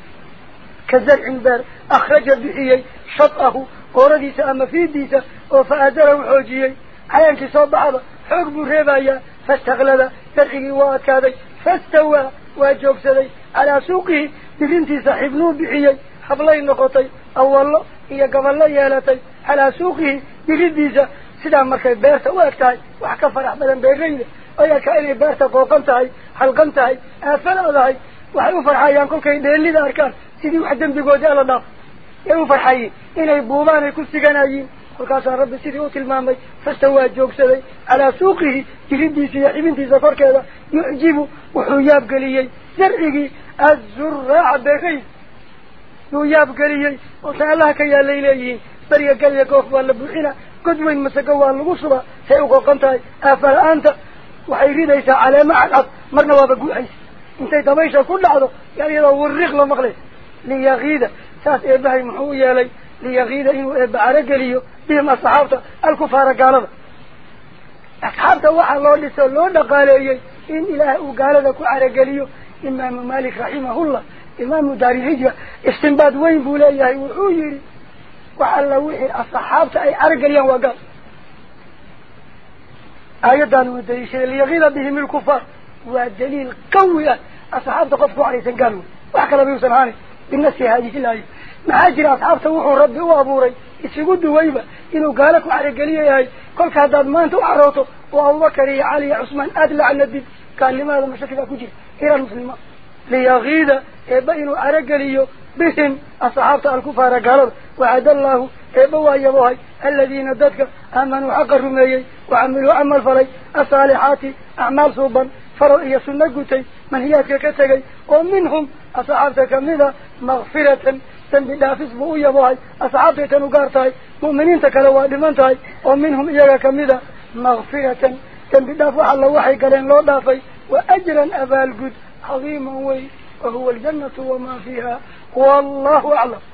ka zarcin beer akhraja bixiyey shadahu قرديس أما في ديس أو فأدره حوجي عينك صبعه حقب ربايا فاستغلب فرقه واتك هذا فاستوى واجوكس هذا على سوقه بفنتي صاحب نوب بحيي نقطي أو أولا هي قبل ليالتي على سوقه بفنتيسة سيدا مركز بارتا واكتاي وحكا فرح بلن بغيره ايا كائن بارتا قوقمتاي حلقمتاي افلا ذاي وحيو فرحايا كل كيدين لذا اركان سيدي وحدم بقوة جالة ناف calaa suuqihi jiridiisa iyo xibintiisa korkeeda yucjibu wuxuu yaabgeliyey zarcigii azuraaca beerayda yuu yaabgeliyey oo tan allaha ka yaalay leeyihiin beriga galiya goof waa la buuxina god weyn masago waa lagu subaa say u qooqan tahay aafala-aanta waxay ridaysaa caleemo cadcad marna waaba guuxaysa intay dabaysha ku dhacdo yaa iyadoo wariiq la maqlaysa liyakiida ساس إباعي محو يالي ليغيد إنو إباع رجليو بهم أصحابة. الكفار قالوا أصحابة واحد الله اللي اللون قال إيه؟ إن إله قال ذاكو عرقليو إمام مالك رحمه الله إمام داري هجوة استنباد وين بولايه وحو يري. وحال وحي أصحابة أي عرقليو وقال. أيضاً ودريشي ليغيد بهم الكفار. والدليل قوية. أصحابة قد فعليتن قالوا وحكى لبيو سنهاني بالنفس هذه الآية. محاجر أصحاب توحوا ربي وأبوري يسيقوا الدويبة إنه قالك على يا ياي كل كهداد ما أنتوا أعراته وهو بكري علي عثمان أدلع الدين كان لماذا مشاكل كجير إلى المسلمة ليغيد إبا إنه على قليا بهم أصحاب الكفار. قرر وعد الله إبا وهي وهي الذين ددك أمنوا حق الرمي وعملوا عمل فري الصالحات أعمال صوبا. فرؤية سنة قتي من هي كتجي ومنهم أصعبتك منا مغفرة تنب في بوي بوي أصعبتك نقارتاي. ومنين تكلوا لمنتاي ومنهم إياك كمدا مغفرة تنب دافع الله وحي كلين لو دافي. وأجرا أبالجد عظيما وهو الجنة وما فيها. والله أعلم.